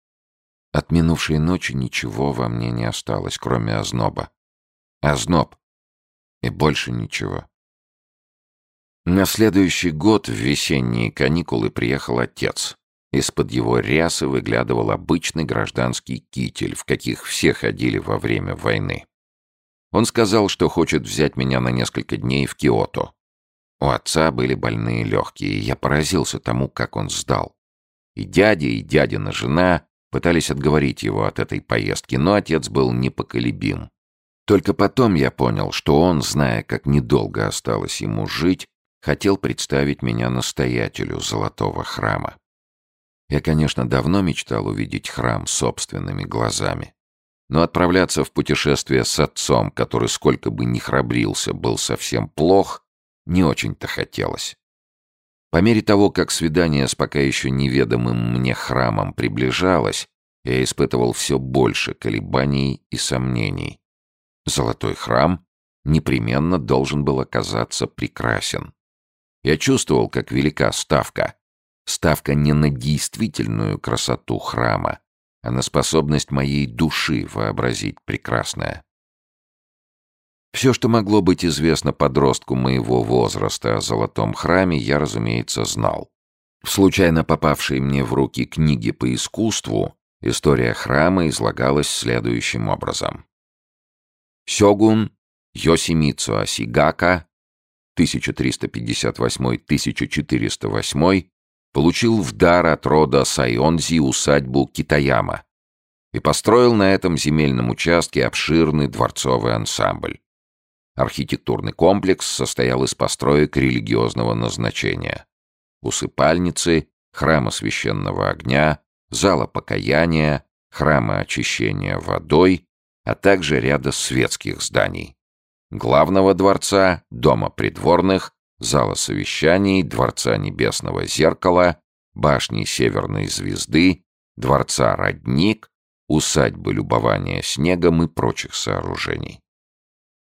От минувшей ночи ничего во мне не осталось, кроме озноба. Озноб. И больше ничего. На следующий год в весенние каникулы приехал отец. Из-под его рясы выглядывал обычный гражданский китель, в каких все ходили во время войны. Он сказал, что хочет взять меня на несколько дней в Киото. У отца были больные легкие, и я поразился тому, как он сдал. И дядя, и дядина жена Пытались отговорить его от этой поездки, но отец был непоколебим. Только потом я понял, что он, зная, как недолго осталось ему жить, хотел представить меня настоятелю золотого храма. Я, конечно, давно мечтал увидеть храм собственными глазами. Но отправляться в путешествие с отцом, который сколько бы ни храбрился, был совсем плох, не очень-то хотелось. По мере того, как свидание с пока еще неведомым мне храмом приближалось, я испытывал все больше колебаний и сомнений. Золотой храм непременно должен был оказаться прекрасен. Я чувствовал, как велика ставка. Ставка не на действительную красоту храма, а на способность моей души вообразить прекрасное. Все, что могло быть известно подростку моего возраста о Золотом храме, я, разумеется, знал. В случайно попавшей мне в руки книги по искусству история храма излагалась следующим образом. Сёгун Йосимицу Асигака 1358-1408 получил в дар от рода Сайонзи усадьбу Китаяма и построил на этом земельном участке обширный дворцовый ансамбль. Архитектурный комплекс состоял из построек религиозного назначения. Усыпальницы, храма священного огня, зала покаяния, храма очищения водой, а также ряда светских зданий. Главного дворца, дома придворных, зала совещаний, дворца небесного зеркала, башни северной звезды, дворца родник, усадьбы любования снегом и прочих сооружений.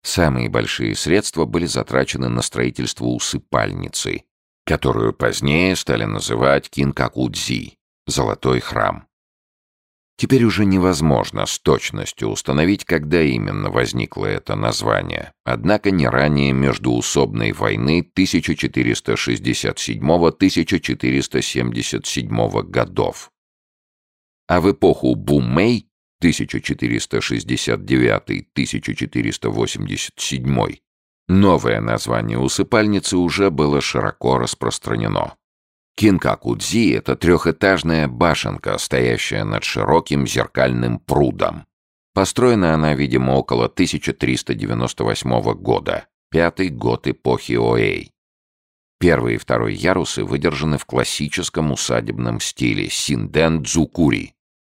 Самые большие средства были затрачены на строительство усыпальницы, которую позднее стали называть Кинкакудзи – Золотой храм. Теперь уже невозможно с точностью установить, когда именно возникло это название, однако не ранее междуусобной войны 1467-1477 годов. А в эпоху Бумэй 1469-1487, новое название усыпальницы уже было широко распространено. Кинкакудзи — это трехэтажная башенка, стоящая над широким зеркальным прудом. Построена она, видимо, около 1398 года, пятый год эпохи Оэй. Первый и второй ярусы выдержаны в классическом усадебном стиле синден-дзукури,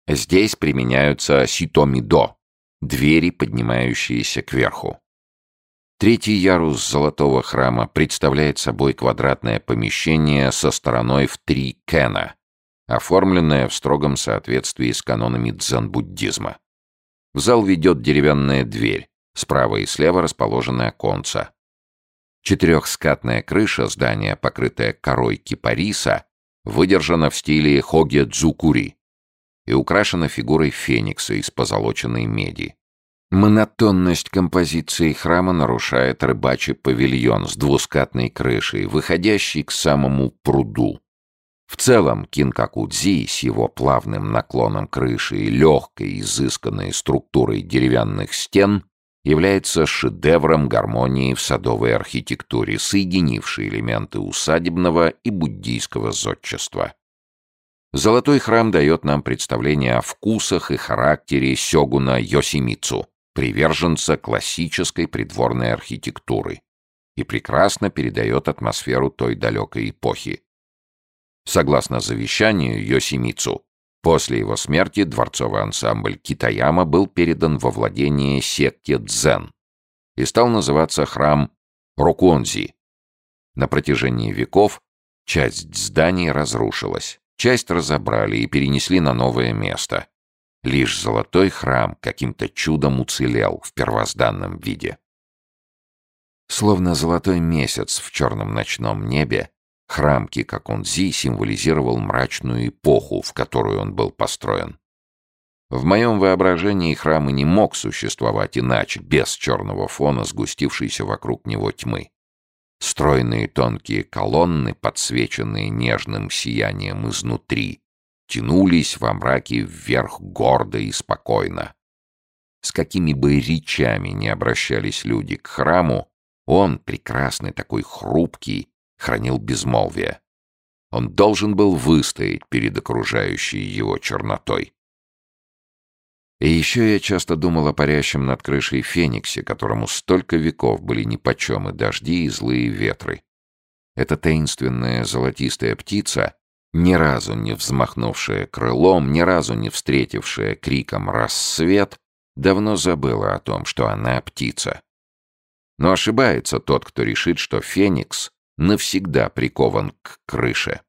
Здесь применяются ситомидо — двери, поднимающиеся кверху. Третий ярус золотого храма представляет собой квадратное помещение со стороной в три кена, оформленное в строгом соответствии с канонами дзен-буддизма. В зал ведет деревянная дверь, справа и слева расположены оконца. Четырехскатная крыша здания, покрытая корой кипариса, выдержана в стиле хоге-дзукури, и украшена фигурой феникса из позолоченной меди. Монотонность композиции храма нарушает рыбачий павильон с двускатной крышей, выходящий к самому пруду. В целом Кинкакудзи с его плавным наклоном крыши и легкой изысканной структурой деревянных стен является шедевром гармонии в садовой архитектуре, соединившей элементы усадебного и буддийского зодчества. Золотой храм дает нам представление о вкусах и характере сёгуна Йосимицу, приверженца классической придворной архитектуры, и прекрасно передает атмосферу той далекой эпохи. Согласно завещанию Йосимицу, после его смерти дворцовый ансамбль Китаяма был передан во владение секте Дзен и стал называться храм Роконзи. На протяжении веков часть зданий разрушилась. Часть разобрали и перенесли на новое место. Лишь золотой храм каким-то чудом уцелел в первозданном виде. Словно золотой месяц в черном ночном небе, храм Кикаконзи символизировал мрачную эпоху, в которую он был построен. В моем воображении храм и не мог существовать иначе, без черного фона, сгустившейся вокруг него тьмы. Стройные тонкие колонны, подсвеченные нежным сиянием изнутри, тянулись во мраке вверх гордо и спокойно. С какими бы речами не обращались люди к храму, он, прекрасный такой хрупкий, хранил безмолвие. Он должен был выстоять перед окружающей его чернотой. И еще я часто думал о парящем над крышей Фениксе, которому столько веков были нипочем и дожди, и злые ветры. Эта таинственная золотистая птица, ни разу не взмахнувшая крылом, ни разу не встретившая криком «Рассвет», давно забыла о том, что она птица. Но ошибается тот, кто решит, что Феникс навсегда прикован к крыше.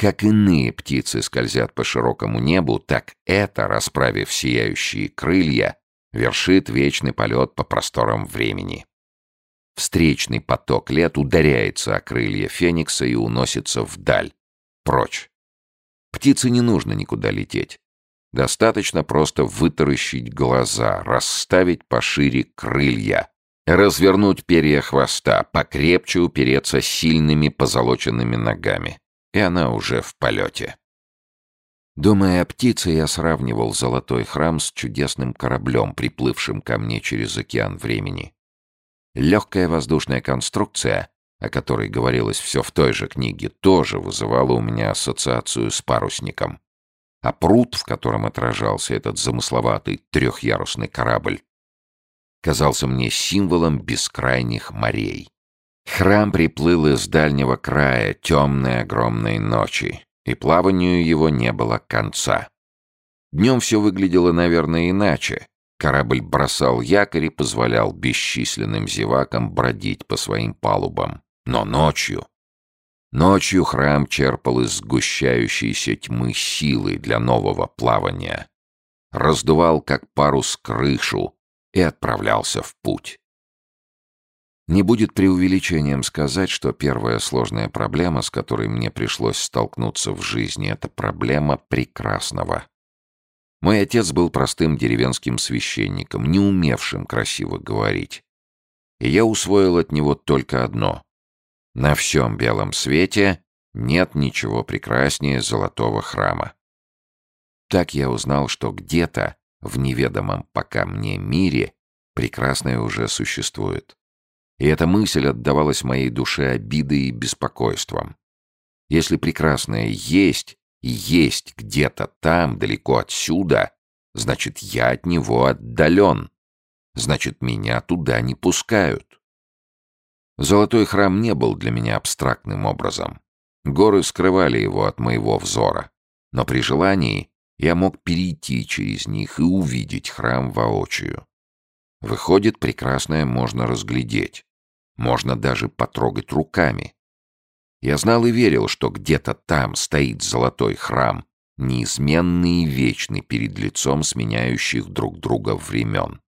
Как иные птицы скользят по широкому небу, так это, расправив сияющие крылья, вершит вечный полет по просторам времени. Встречный поток лет ударяется о крылья Феникса и уносится вдаль, прочь. Птице не нужно никуда лететь. Достаточно просто вытаращить глаза, расставить пошире крылья, развернуть перья хвоста, покрепче упереться сильными позолоченными ногами и она уже в полете. Думая о птице, я сравнивал золотой храм с чудесным кораблем, приплывшим ко мне через океан времени. Легкая воздушная конструкция, о которой говорилось все в той же книге, тоже вызывала у меня ассоциацию с парусником. А пруд, в котором отражался этот замысловатый трехъярусный корабль, казался мне символом бескрайних морей. Храм приплыл из дальнего края темной огромной ночи, и плаванию его не было конца. Днем все выглядело, наверное, иначе. Корабль бросал якорь и позволял бесчисленным зевакам бродить по своим палубам. Но ночью... Ночью храм черпал из сгущающейся тьмы силы для нового плавания, раздувал как парус крышу и отправлялся в путь. Не будет преувеличением сказать, что первая сложная проблема, с которой мне пришлось столкнуться в жизни, это проблема прекрасного. Мой отец был простым деревенским священником, не умевшим красиво говорить. И я усвоил от него только одно. На всем белом свете нет ничего прекраснее золотого храма. Так я узнал, что где-то в неведомом пока мне мире прекрасное уже существует. И эта мысль отдавалась моей душе обидой и беспокойством. Если прекрасное есть есть где-то там, далеко отсюда, значит, я от него отдален. Значит, меня туда не пускают. Золотой храм не был для меня абстрактным образом. Горы скрывали его от моего взора. Но при желании я мог перейти через них и увидеть храм воочию. Выходит, прекрасное можно разглядеть можно даже потрогать руками. Я знал и верил, что где-то там стоит золотой храм, неизменный и вечный перед лицом сменяющих друг друга времен.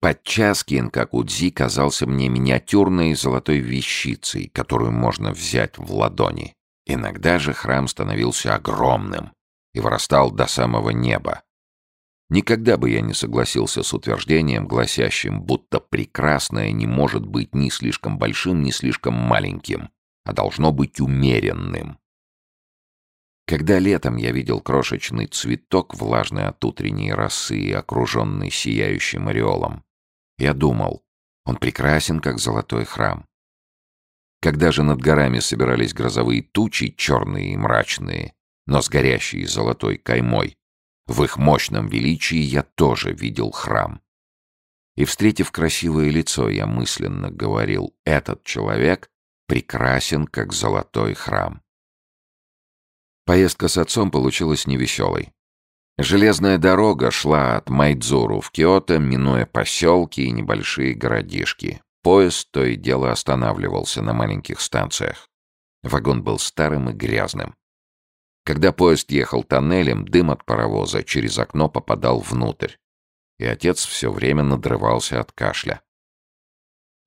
Подчас Кинкакудзи казался мне миниатюрной золотой вещицей, которую можно взять в ладони. Иногда же храм становился огромным и вырастал до самого неба. Никогда бы я не согласился с утверждением, гласящим, будто прекрасное не может быть ни слишком большим, ни слишком маленьким, а должно быть умеренным. Когда летом я видел крошечный цветок, влажный от утренней росы и окруженный сияющим ореолом, я думал, он прекрасен, как золотой храм. Когда же над горами собирались грозовые тучи, черные и мрачные, но с горящей золотой каймой, в их мощном величии я тоже видел храм. И, встретив красивое лицо, я мысленно говорил, этот человек прекрасен, как золотой храм. Поездка с отцом получилась невеселой. Железная дорога шла от Майдзуру в Киото, минуя поселки и небольшие городишки. Поезд то и дело останавливался на маленьких станциях. Вагон был старым и грязным. Когда поезд ехал тоннелем, дым от паровоза через окно попадал внутрь, и отец все время надрывался от кашля.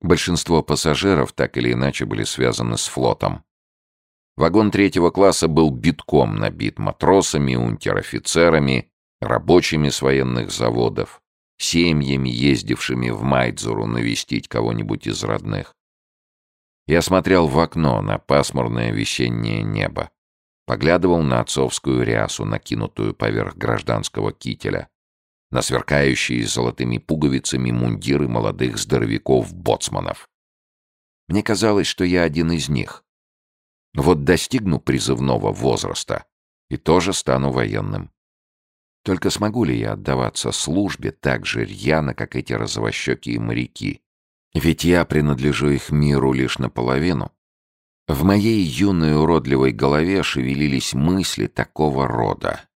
Большинство пассажиров так или иначе были связаны с флотом. Вагон третьего класса был битком набит матросами, унтер-офицерами, рабочими с военных заводов, семьями, ездившими в Майдзуру навестить кого-нибудь из родных. Я смотрел в окно на пасмурное весеннее небо поглядывал на отцовскую рясу, накинутую поверх гражданского кителя, на сверкающие золотыми пуговицами мундиры молодых здоровяков-боцманов. Мне казалось, что я один из них. Вот достигну призывного возраста и тоже стану военным. Только смогу ли я отдаваться службе так же рьяно, как эти розовощекие моряки? Ведь я принадлежу их миру лишь наполовину. В моей юной уродливой голове шевелились мысли такого рода.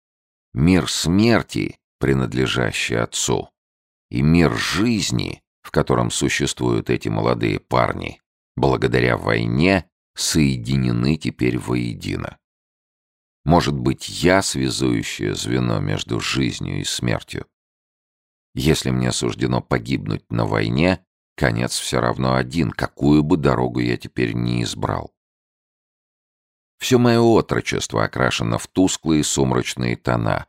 Мир смерти, принадлежащий отцу, и мир жизни, в котором существуют эти молодые парни, благодаря войне соединены теперь воедино. Может быть, я связующее звено между жизнью и смертью. Если мне суждено погибнуть на войне, конец все равно один, какую бы дорогу я теперь не избрал. Все мое отрочество окрашено в тусклые сумрачные тона.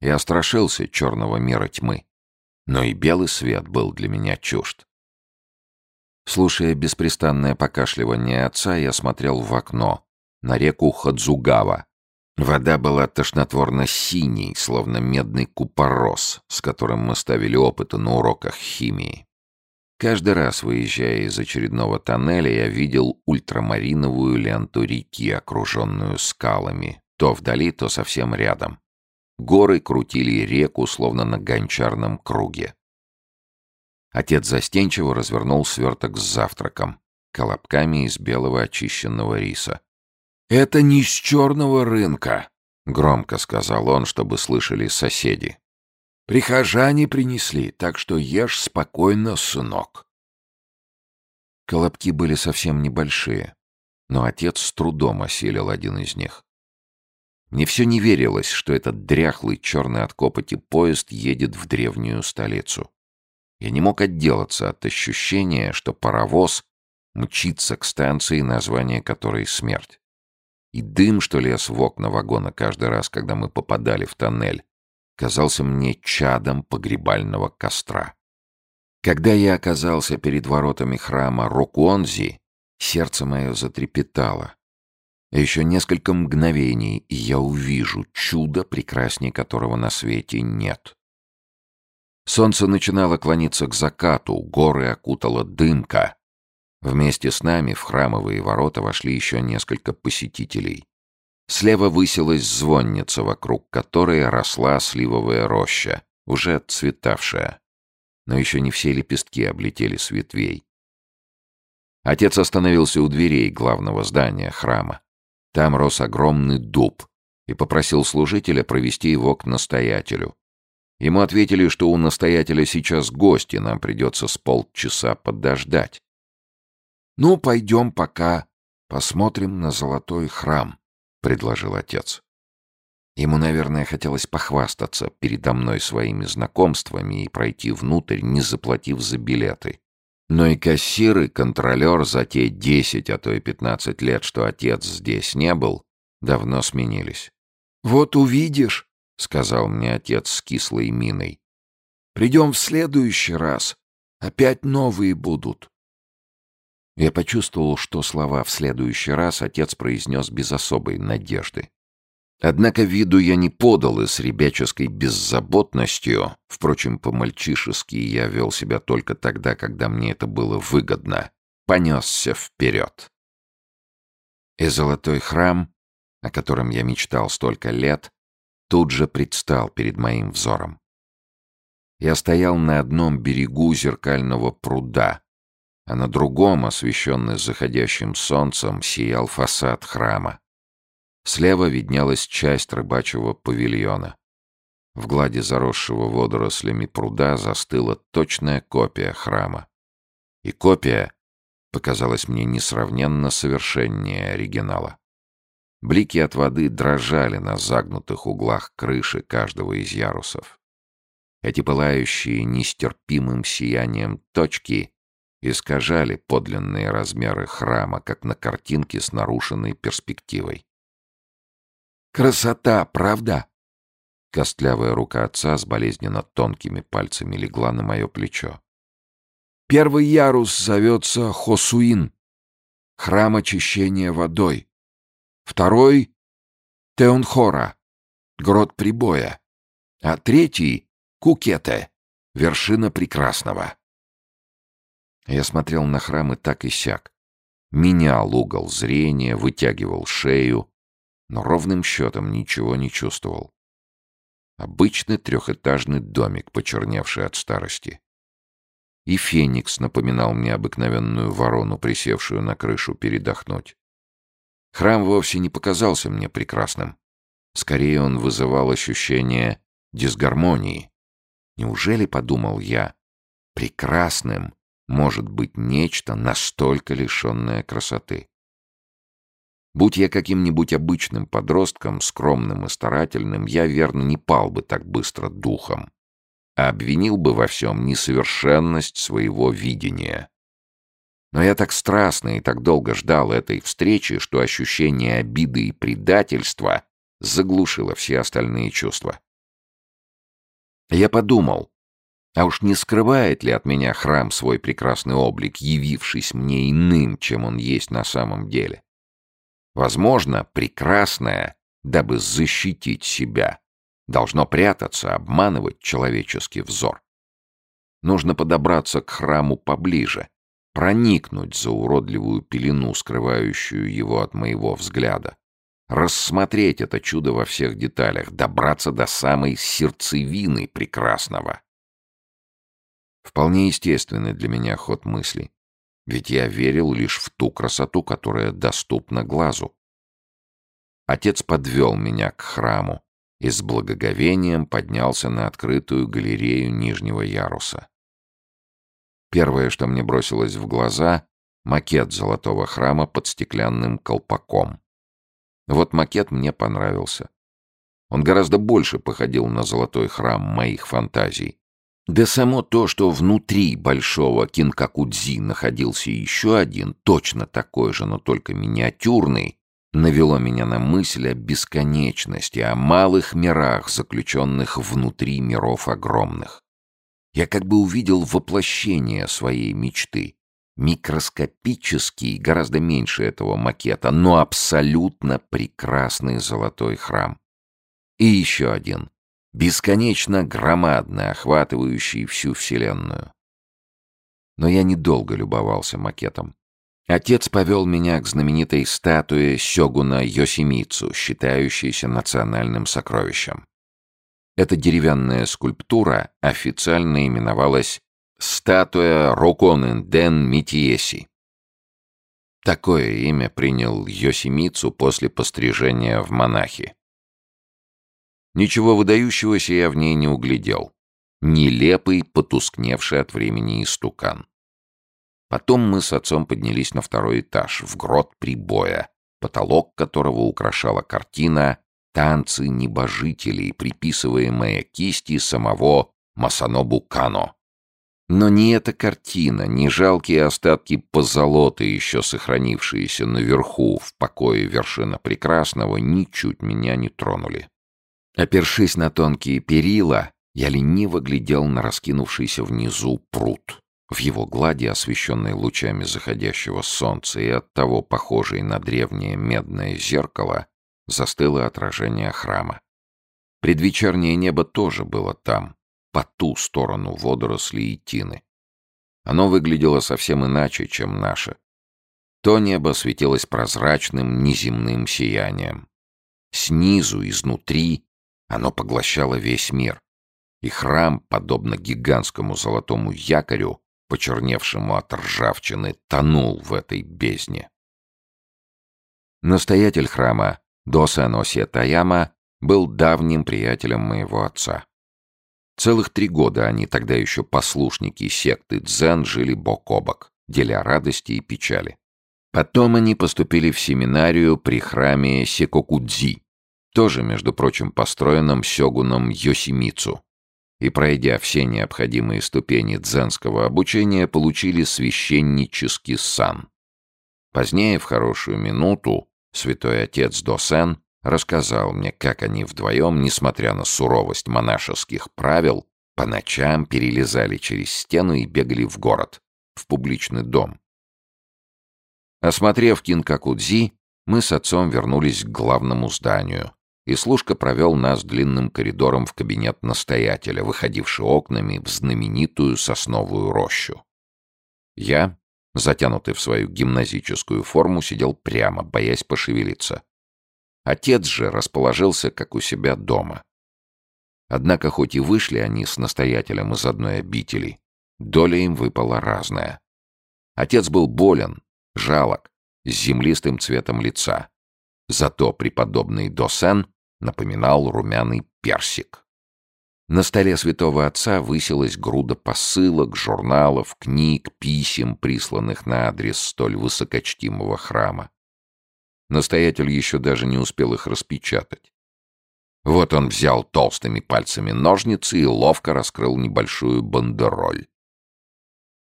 Я страшился черного мира тьмы. Но и белый свет был для меня чужд. Слушая беспрестанное покашливание отца, я смотрел в окно, на реку Хадзугава. Вода была тошнотворно синей, словно медный купорос, с которым мы ставили опыты на уроках химии. Каждый раз, выезжая из очередного тоннеля, я видел ультрамариновую ленту реки, окруженную скалами, то вдали, то совсем рядом. Горы крутили реку, словно на гончарном круге. Отец застенчиво развернул сверток с завтраком, колобками из белого очищенного риса. «Это не с черного рынка!» — громко сказал он, чтобы слышали соседи. Прихожане принесли, так что ешь спокойно, сынок. Колобки были совсем небольшие, но отец с трудом осилил один из них. Мне все не верилось, что этот дряхлый черный от копоти поезд едет в древнюю столицу. Я не мог отделаться от ощущения, что паровоз мчится к станции, название которой — смерть. И дым, что лез в окна вагона каждый раз, когда мы попадали в тоннель, казался мне чадом погребального костра. Когда я оказался перед воротами храма Рокуонзи, сердце мое затрепетало. Еще несколько мгновений, и я увижу чудо, прекрасней которого на свете нет. Солнце начинало клониться к закату, горы окутала дымка. Вместе с нами в храмовые ворота вошли еще несколько посетителей. Слева высилась звонница, вокруг которой росла сливовая роща, уже отцветавшая. Но еще не все лепестки облетели с ветвей. Отец остановился у дверей главного здания храма. Там рос огромный дуб и попросил служителя провести его к настоятелю. Ему ответили, что у настоятеля сейчас гости, нам придется с полчаса подождать. «Ну, пойдем пока, посмотрим на золотой храм», — предложил отец. Ему, наверное, хотелось похвастаться передо мной своими знакомствами и пройти внутрь, не заплатив за билеты. Но и кассир, и контролер за те 10, а то и 15 лет, что отец здесь не был, давно сменились. «Вот увидишь», — сказал мне отец с кислой миной. «Придем в следующий раз. Опять новые будут». Я почувствовал, что слова в следующий раз отец произнес без особой надежды. Однако виду я не подал и с ребяческой беззаботностью, впрочем, по-мальчишески я вел себя только тогда, когда мне это было выгодно, понесся вперед. И золотой храм, о котором я мечтал столько лет, тут же предстал перед моим взором. Я стоял на одном берегу зеркального пруда, а на другом, освещенный заходящим солнцем, сиял фасад храма. Слева виднелась часть рыбачьего павильона. В глади заросшего водорослями пруда застыла точная копия храма. И копия показалась мне несравненно совершеннее оригинала. Блики от воды дрожали на загнутых углах крыши каждого из ярусов. Эти пылающие нестерпимым сиянием точки искажали подлинные размеры храма, как на картинке с нарушенной перспективой. «Красота, правда?» Костлявая рука отца с болезненно тонкими пальцами легла на мое плечо. «Первый ярус зовется Хосуин, храм очищения водой. Второй — Теонхора, грот прибоя. А третий — Кукете, вершина прекрасного». Я смотрел на храмы так и сяк. Менял угол зрения, вытягивал шею, но ровным счетом ничего не чувствовал. Обычный трехэтажный домик, почерневший от старости. И феникс напоминал мне обыкновенную ворону, присевшую на крышу передохнуть. Храм вовсе не показался мне прекрасным. Скорее он вызывал ощущение дисгармонии. Неужели, подумал я, прекрасным может быть нечто настолько лишенное красоты. Будь я каким-нибудь обычным подростком, скромным и старательным, я, верно, не пал бы так быстро духом, а обвинил бы во всем несовершенность своего видения. Но я так страстно и так долго ждал этой встречи, что ощущение обиды и предательства заглушило все остальные чувства. Я подумал, а уж не скрывает ли от меня храм свой прекрасный облик, явившись мне иным, чем он есть на самом деле? Возможно, прекрасное, дабы защитить себя, должно прятаться, обманывать человеческий взор. Нужно подобраться к храму поближе, проникнуть за уродливую пелену, скрывающую его от моего взгляда, рассмотреть это чудо во всех деталях, добраться до самой сердцевины прекрасного. Вполне естественный для меня ход мысли. Ведь я верил лишь в ту красоту, которая доступна глазу. Отец подвел меня к храму и с благоговением поднялся на открытую галерею нижнего яруса. Первое, что мне бросилось в глаза — макет золотого храма под стеклянным колпаком. Вот макет мне понравился. Он гораздо больше походил на золотой храм моих фантазий, да само то, что внутри большого кинкакудзи находился еще один, точно такой же, но только миниатюрный, навело меня на мысль о бесконечности, о малых мирах, заключенных внутри миров огромных. Я как бы увидел воплощение своей мечты. Микроскопический, гораздо меньше этого макета, но абсолютно прекрасный золотой храм. И еще один, бесконечно громадный, охватывающий всю Вселенную. Но я недолго любовался макетом. Отец повел меня к знаменитой статуе Сёгуна Йосимицу, считающейся национальным сокровищем. Эта деревянная скульптура официально именовалась «Статуя Роконен Ден Митиеси». Такое имя принял Йосимицу после пострижения в монахи. Ничего выдающегося я в ней не углядел. Нелепый, потускневший от времени истукан. Потом мы с отцом поднялись на второй этаж, в грот прибоя, потолок которого украшала картина «Танцы небожителей», приписываемая кисти самого Масанобу Кано. Но ни эта картина, ни жалкие остатки позолоты, еще сохранившиеся наверху в покое вершина прекрасного, ничуть меня не тронули. Опершись на тонкие перила, я лениво глядел на раскинувшийся внизу пруд. В его глади, освещенной лучами заходящего солнца и оттого похожей на древнее медное зеркало, застыло отражение храма. Предвечернее небо тоже было там, по ту сторону водорослей и тины. Оно выглядело совсем иначе, чем наше. То небо светилось прозрачным неземным сиянием. Снизу, изнутри, оно поглощало весь мир. И храм, подобно гигантскому золотому якорю, почерневшему от ржавчины, тонул в этой бездне. Настоятель храма, Доса Носия Таяма, был давним приятелем моего отца. Целых три года они, тогда еще послушники секты дзен, жили бок о бок, деля радости и печали. Потом они поступили в семинарию при храме Секокудзи, тоже, между прочим, построенном сёгуном Йосимицу. И пройдя все необходимые ступени дзенского обучения, получили священнический сан. Позднее, в хорошую минуту, святой отец Досен рассказал мне, как они вдвоем, несмотря на суровость монашеских правил, по ночам перелезали через стену и бегали в город, в публичный дом. Осмотрев Кинкакудзи, мы с отцом вернулись к главному зданию, и служка провел нас длинным коридором в кабинет настоятеля, выходивший окнами в знаменитую сосновую рощу. Я, затянутый в свою гимназическую форму, сидел прямо, боясь пошевелиться. Отец же расположился, как у себя дома. Однако, хоть и вышли они с настоятелем из одной обители, доля им выпала разная. Отец был болен, жалок, с землистым цветом лица. Зато преподобный Досен напоминал румяный персик. На столе святого отца высилась груда посылок, журналов, книг, писем, присланных на адрес столь высокочтимого храма. Настоятель еще даже не успел их распечатать. Вот он взял толстыми пальцами ножницы и ловко раскрыл небольшую бандероль.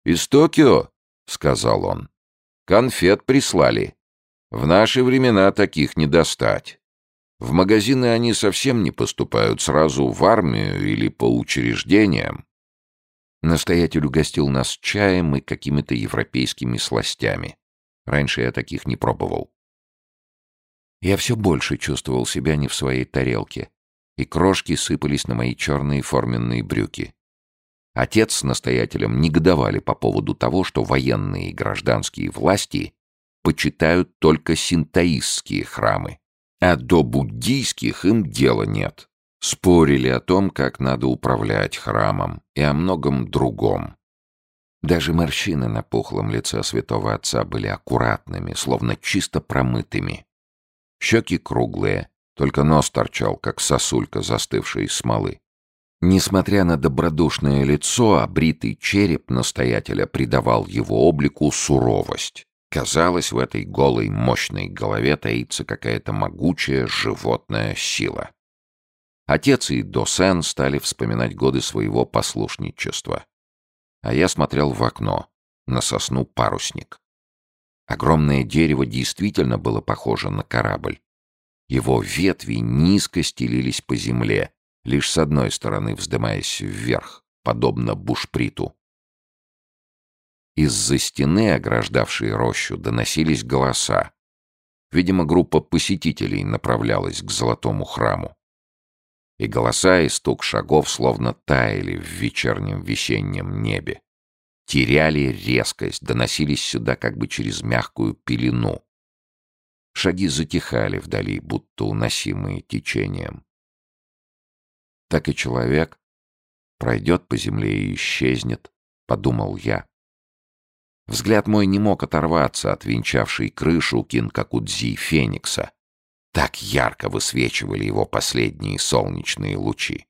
«Из Токио», — сказал он, — «конфет прислали. В наши времена таких не достать». В магазины они совсем не поступают сразу в армию или по учреждениям. Настоятель угостил нас чаем и какими-то европейскими сластями. Раньше я таких не пробовал. Я все больше чувствовал себя не в своей тарелке, и крошки сыпались на мои черные форменные брюки. Отец с настоятелем негодовали по поводу того, что военные и гражданские власти почитают только синтаистские храмы а до буддийских им дела нет. Спорили о том, как надо управлять храмом, и о многом другом. Даже морщины на пухлом лице святого отца были аккуратными, словно чисто промытыми. Щеки круглые, только нос торчал, как сосулька, застывшая из смолы. Несмотря на добродушное лицо, обритый череп настоятеля придавал его облику суровость. Казалось, в этой голой, мощной голове таится какая-то могучая животная сила. Отец и Досен стали вспоминать годы своего послушничества. А я смотрел в окно, на сосну парусник. Огромное дерево действительно было похоже на корабль. Его ветви низко стелились по земле, лишь с одной стороны вздымаясь вверх, подобно бушприту. Из-за стены, ограждавшей рощу, доносились голоса. Видимо, группа посетителей направлялась к золотому храму. И голоса и стук шагов словно таяли в вечернем весеннем небе. Теряли резкость, доносились сюда как бы через мягкую пелену. Шаги затихали вдали, будто уносимые течением. Так и человек пройдет по земле и исчезнет, — подумал я. Взгляд мой не мог оторваться от венчавшей крышу кинкакудзи Феникса. Так ярко высвечивали его последние солнечные лучи.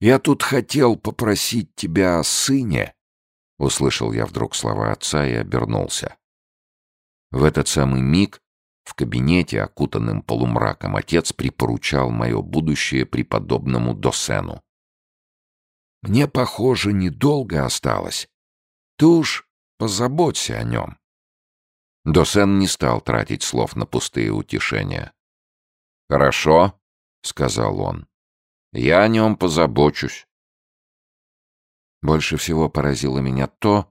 «Я тут хотел попросить тебя о сыне», — услышал я вдруг слова отца и обернулся. В этот самый миг в кабинете, окутанным полумраком, отец припоручал мое будущее преподобному Досену. «Мне, похоже, недолго осталось», ты уж позаботься о нем». Досен не стал тратить слов на пустые утешения. «Хорошо», — сказал он. «Я о нем позабочусь». Больше всего поразило меня то,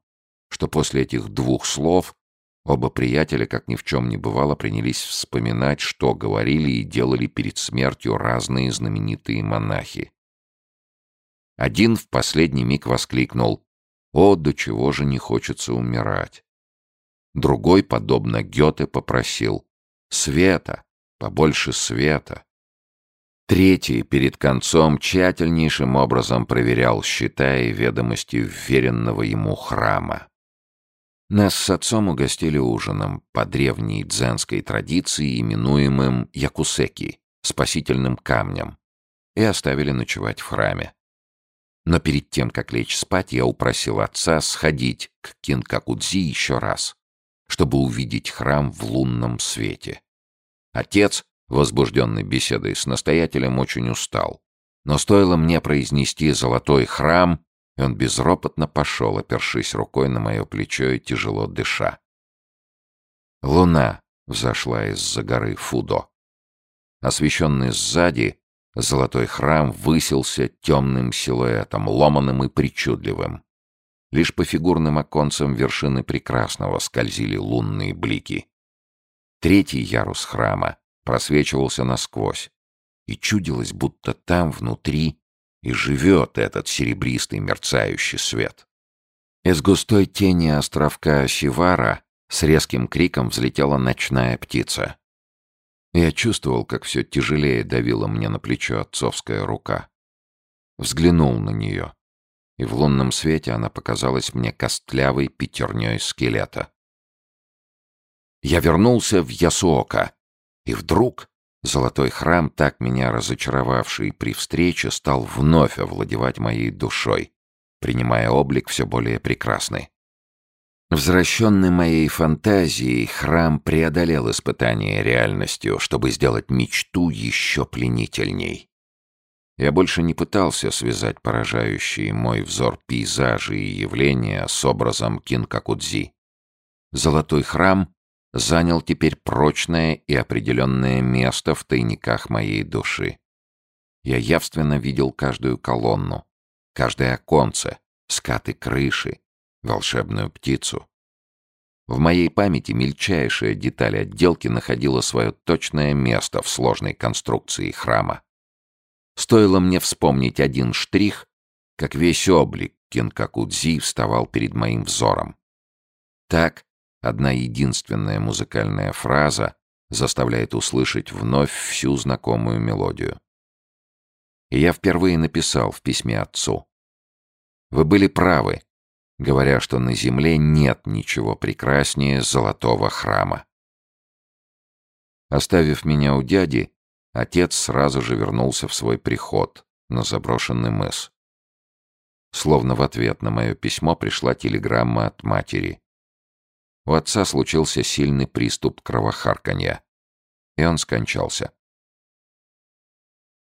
что после этих двух слов оба приятеля, как ни в чем не бывало, принялись вспоминать, что говорили и делали перед смертью разные знаменитые монахи. Один в последний миг воскликнул о, до чего же не хочется умирать. Другой, подобно Гёте, попросил «Света, побольше света». Третий перед концом тщательнейшим образом проверял счета и ведомости вверенного ему храма. Нас с отцом угостили ужином по древней дзенской традиции, именуемым якусеки, спасительным камнем, и оставили ночевать в храме. Но перед тем, как лечь спать, я упросил отца сходить к Кинкакудзи еще раз, чтобы увидеть храм в лунном свете. Отец, возбужденный беседой с настоятелем, очень устал. Но стоило мне произнести «золотой храм», и он безропотно пошел, опершись рукой на мое плечо и тяжело дыша. Луна взошла из-за горы Фудо. Освещенный сзади, Золотой храм высился темным силуэтом, ломаным и причудливым. Лишь по фигурным оконцам вершины прекрасного скользили лунные блики. Третий ярус храма просвечивался насквозь, и чудилось, будто там внутри и живет этот серебристый мерцающий свет. Из густой тени островка Сивара с резким криком взлетела ночная птица. Я чувствовал, как все тяжелее давила мне на плечо отцовская рука. Взглянул на нее, и в лунном свете она показалась мне костлявой пятерней скелета. Я вернулся в Ясуока, и вдруг золотой храм, так меня разочаровавший при встрече, стал вновь овладевать моей душой, принимая облик все более прекрасный. Возвращенный моей фантазией, храм преодолел испытание реальностью, чтобы сделать мечту еще пленительней. Я больше не пытался связать поражающие мой взор пейзажи и явления с образом Кинкакудзи. Золотой храм занял теперь прочное и определенное место в тайниках моей души. Я явственно видел каждую колонну, каждое оконце, скаты крыши, волшебную птицу. В моей памяти мельчайшая деталь отделки находила свое точное место в сложной конструкции храма. Стоило мне вспомнить один штрих, как весь облик Кинкакудзи вставал перед моим взором. Так, одна единственная музыкальная фраза заставляет услышать вновь всю знакомую мелодию. И я впервые написал в письме отцу. «Вы были правы, говоря, что на земле нет ничего прекраснее золотого храма. Оставив меня у дяди, отец сразу же вернулся в свой приход на заброшенный мыс. Словно в ответ на мое письмо пришла телеграмма от матери. У отца случился сильный приступ кровохарканья, и он скончался.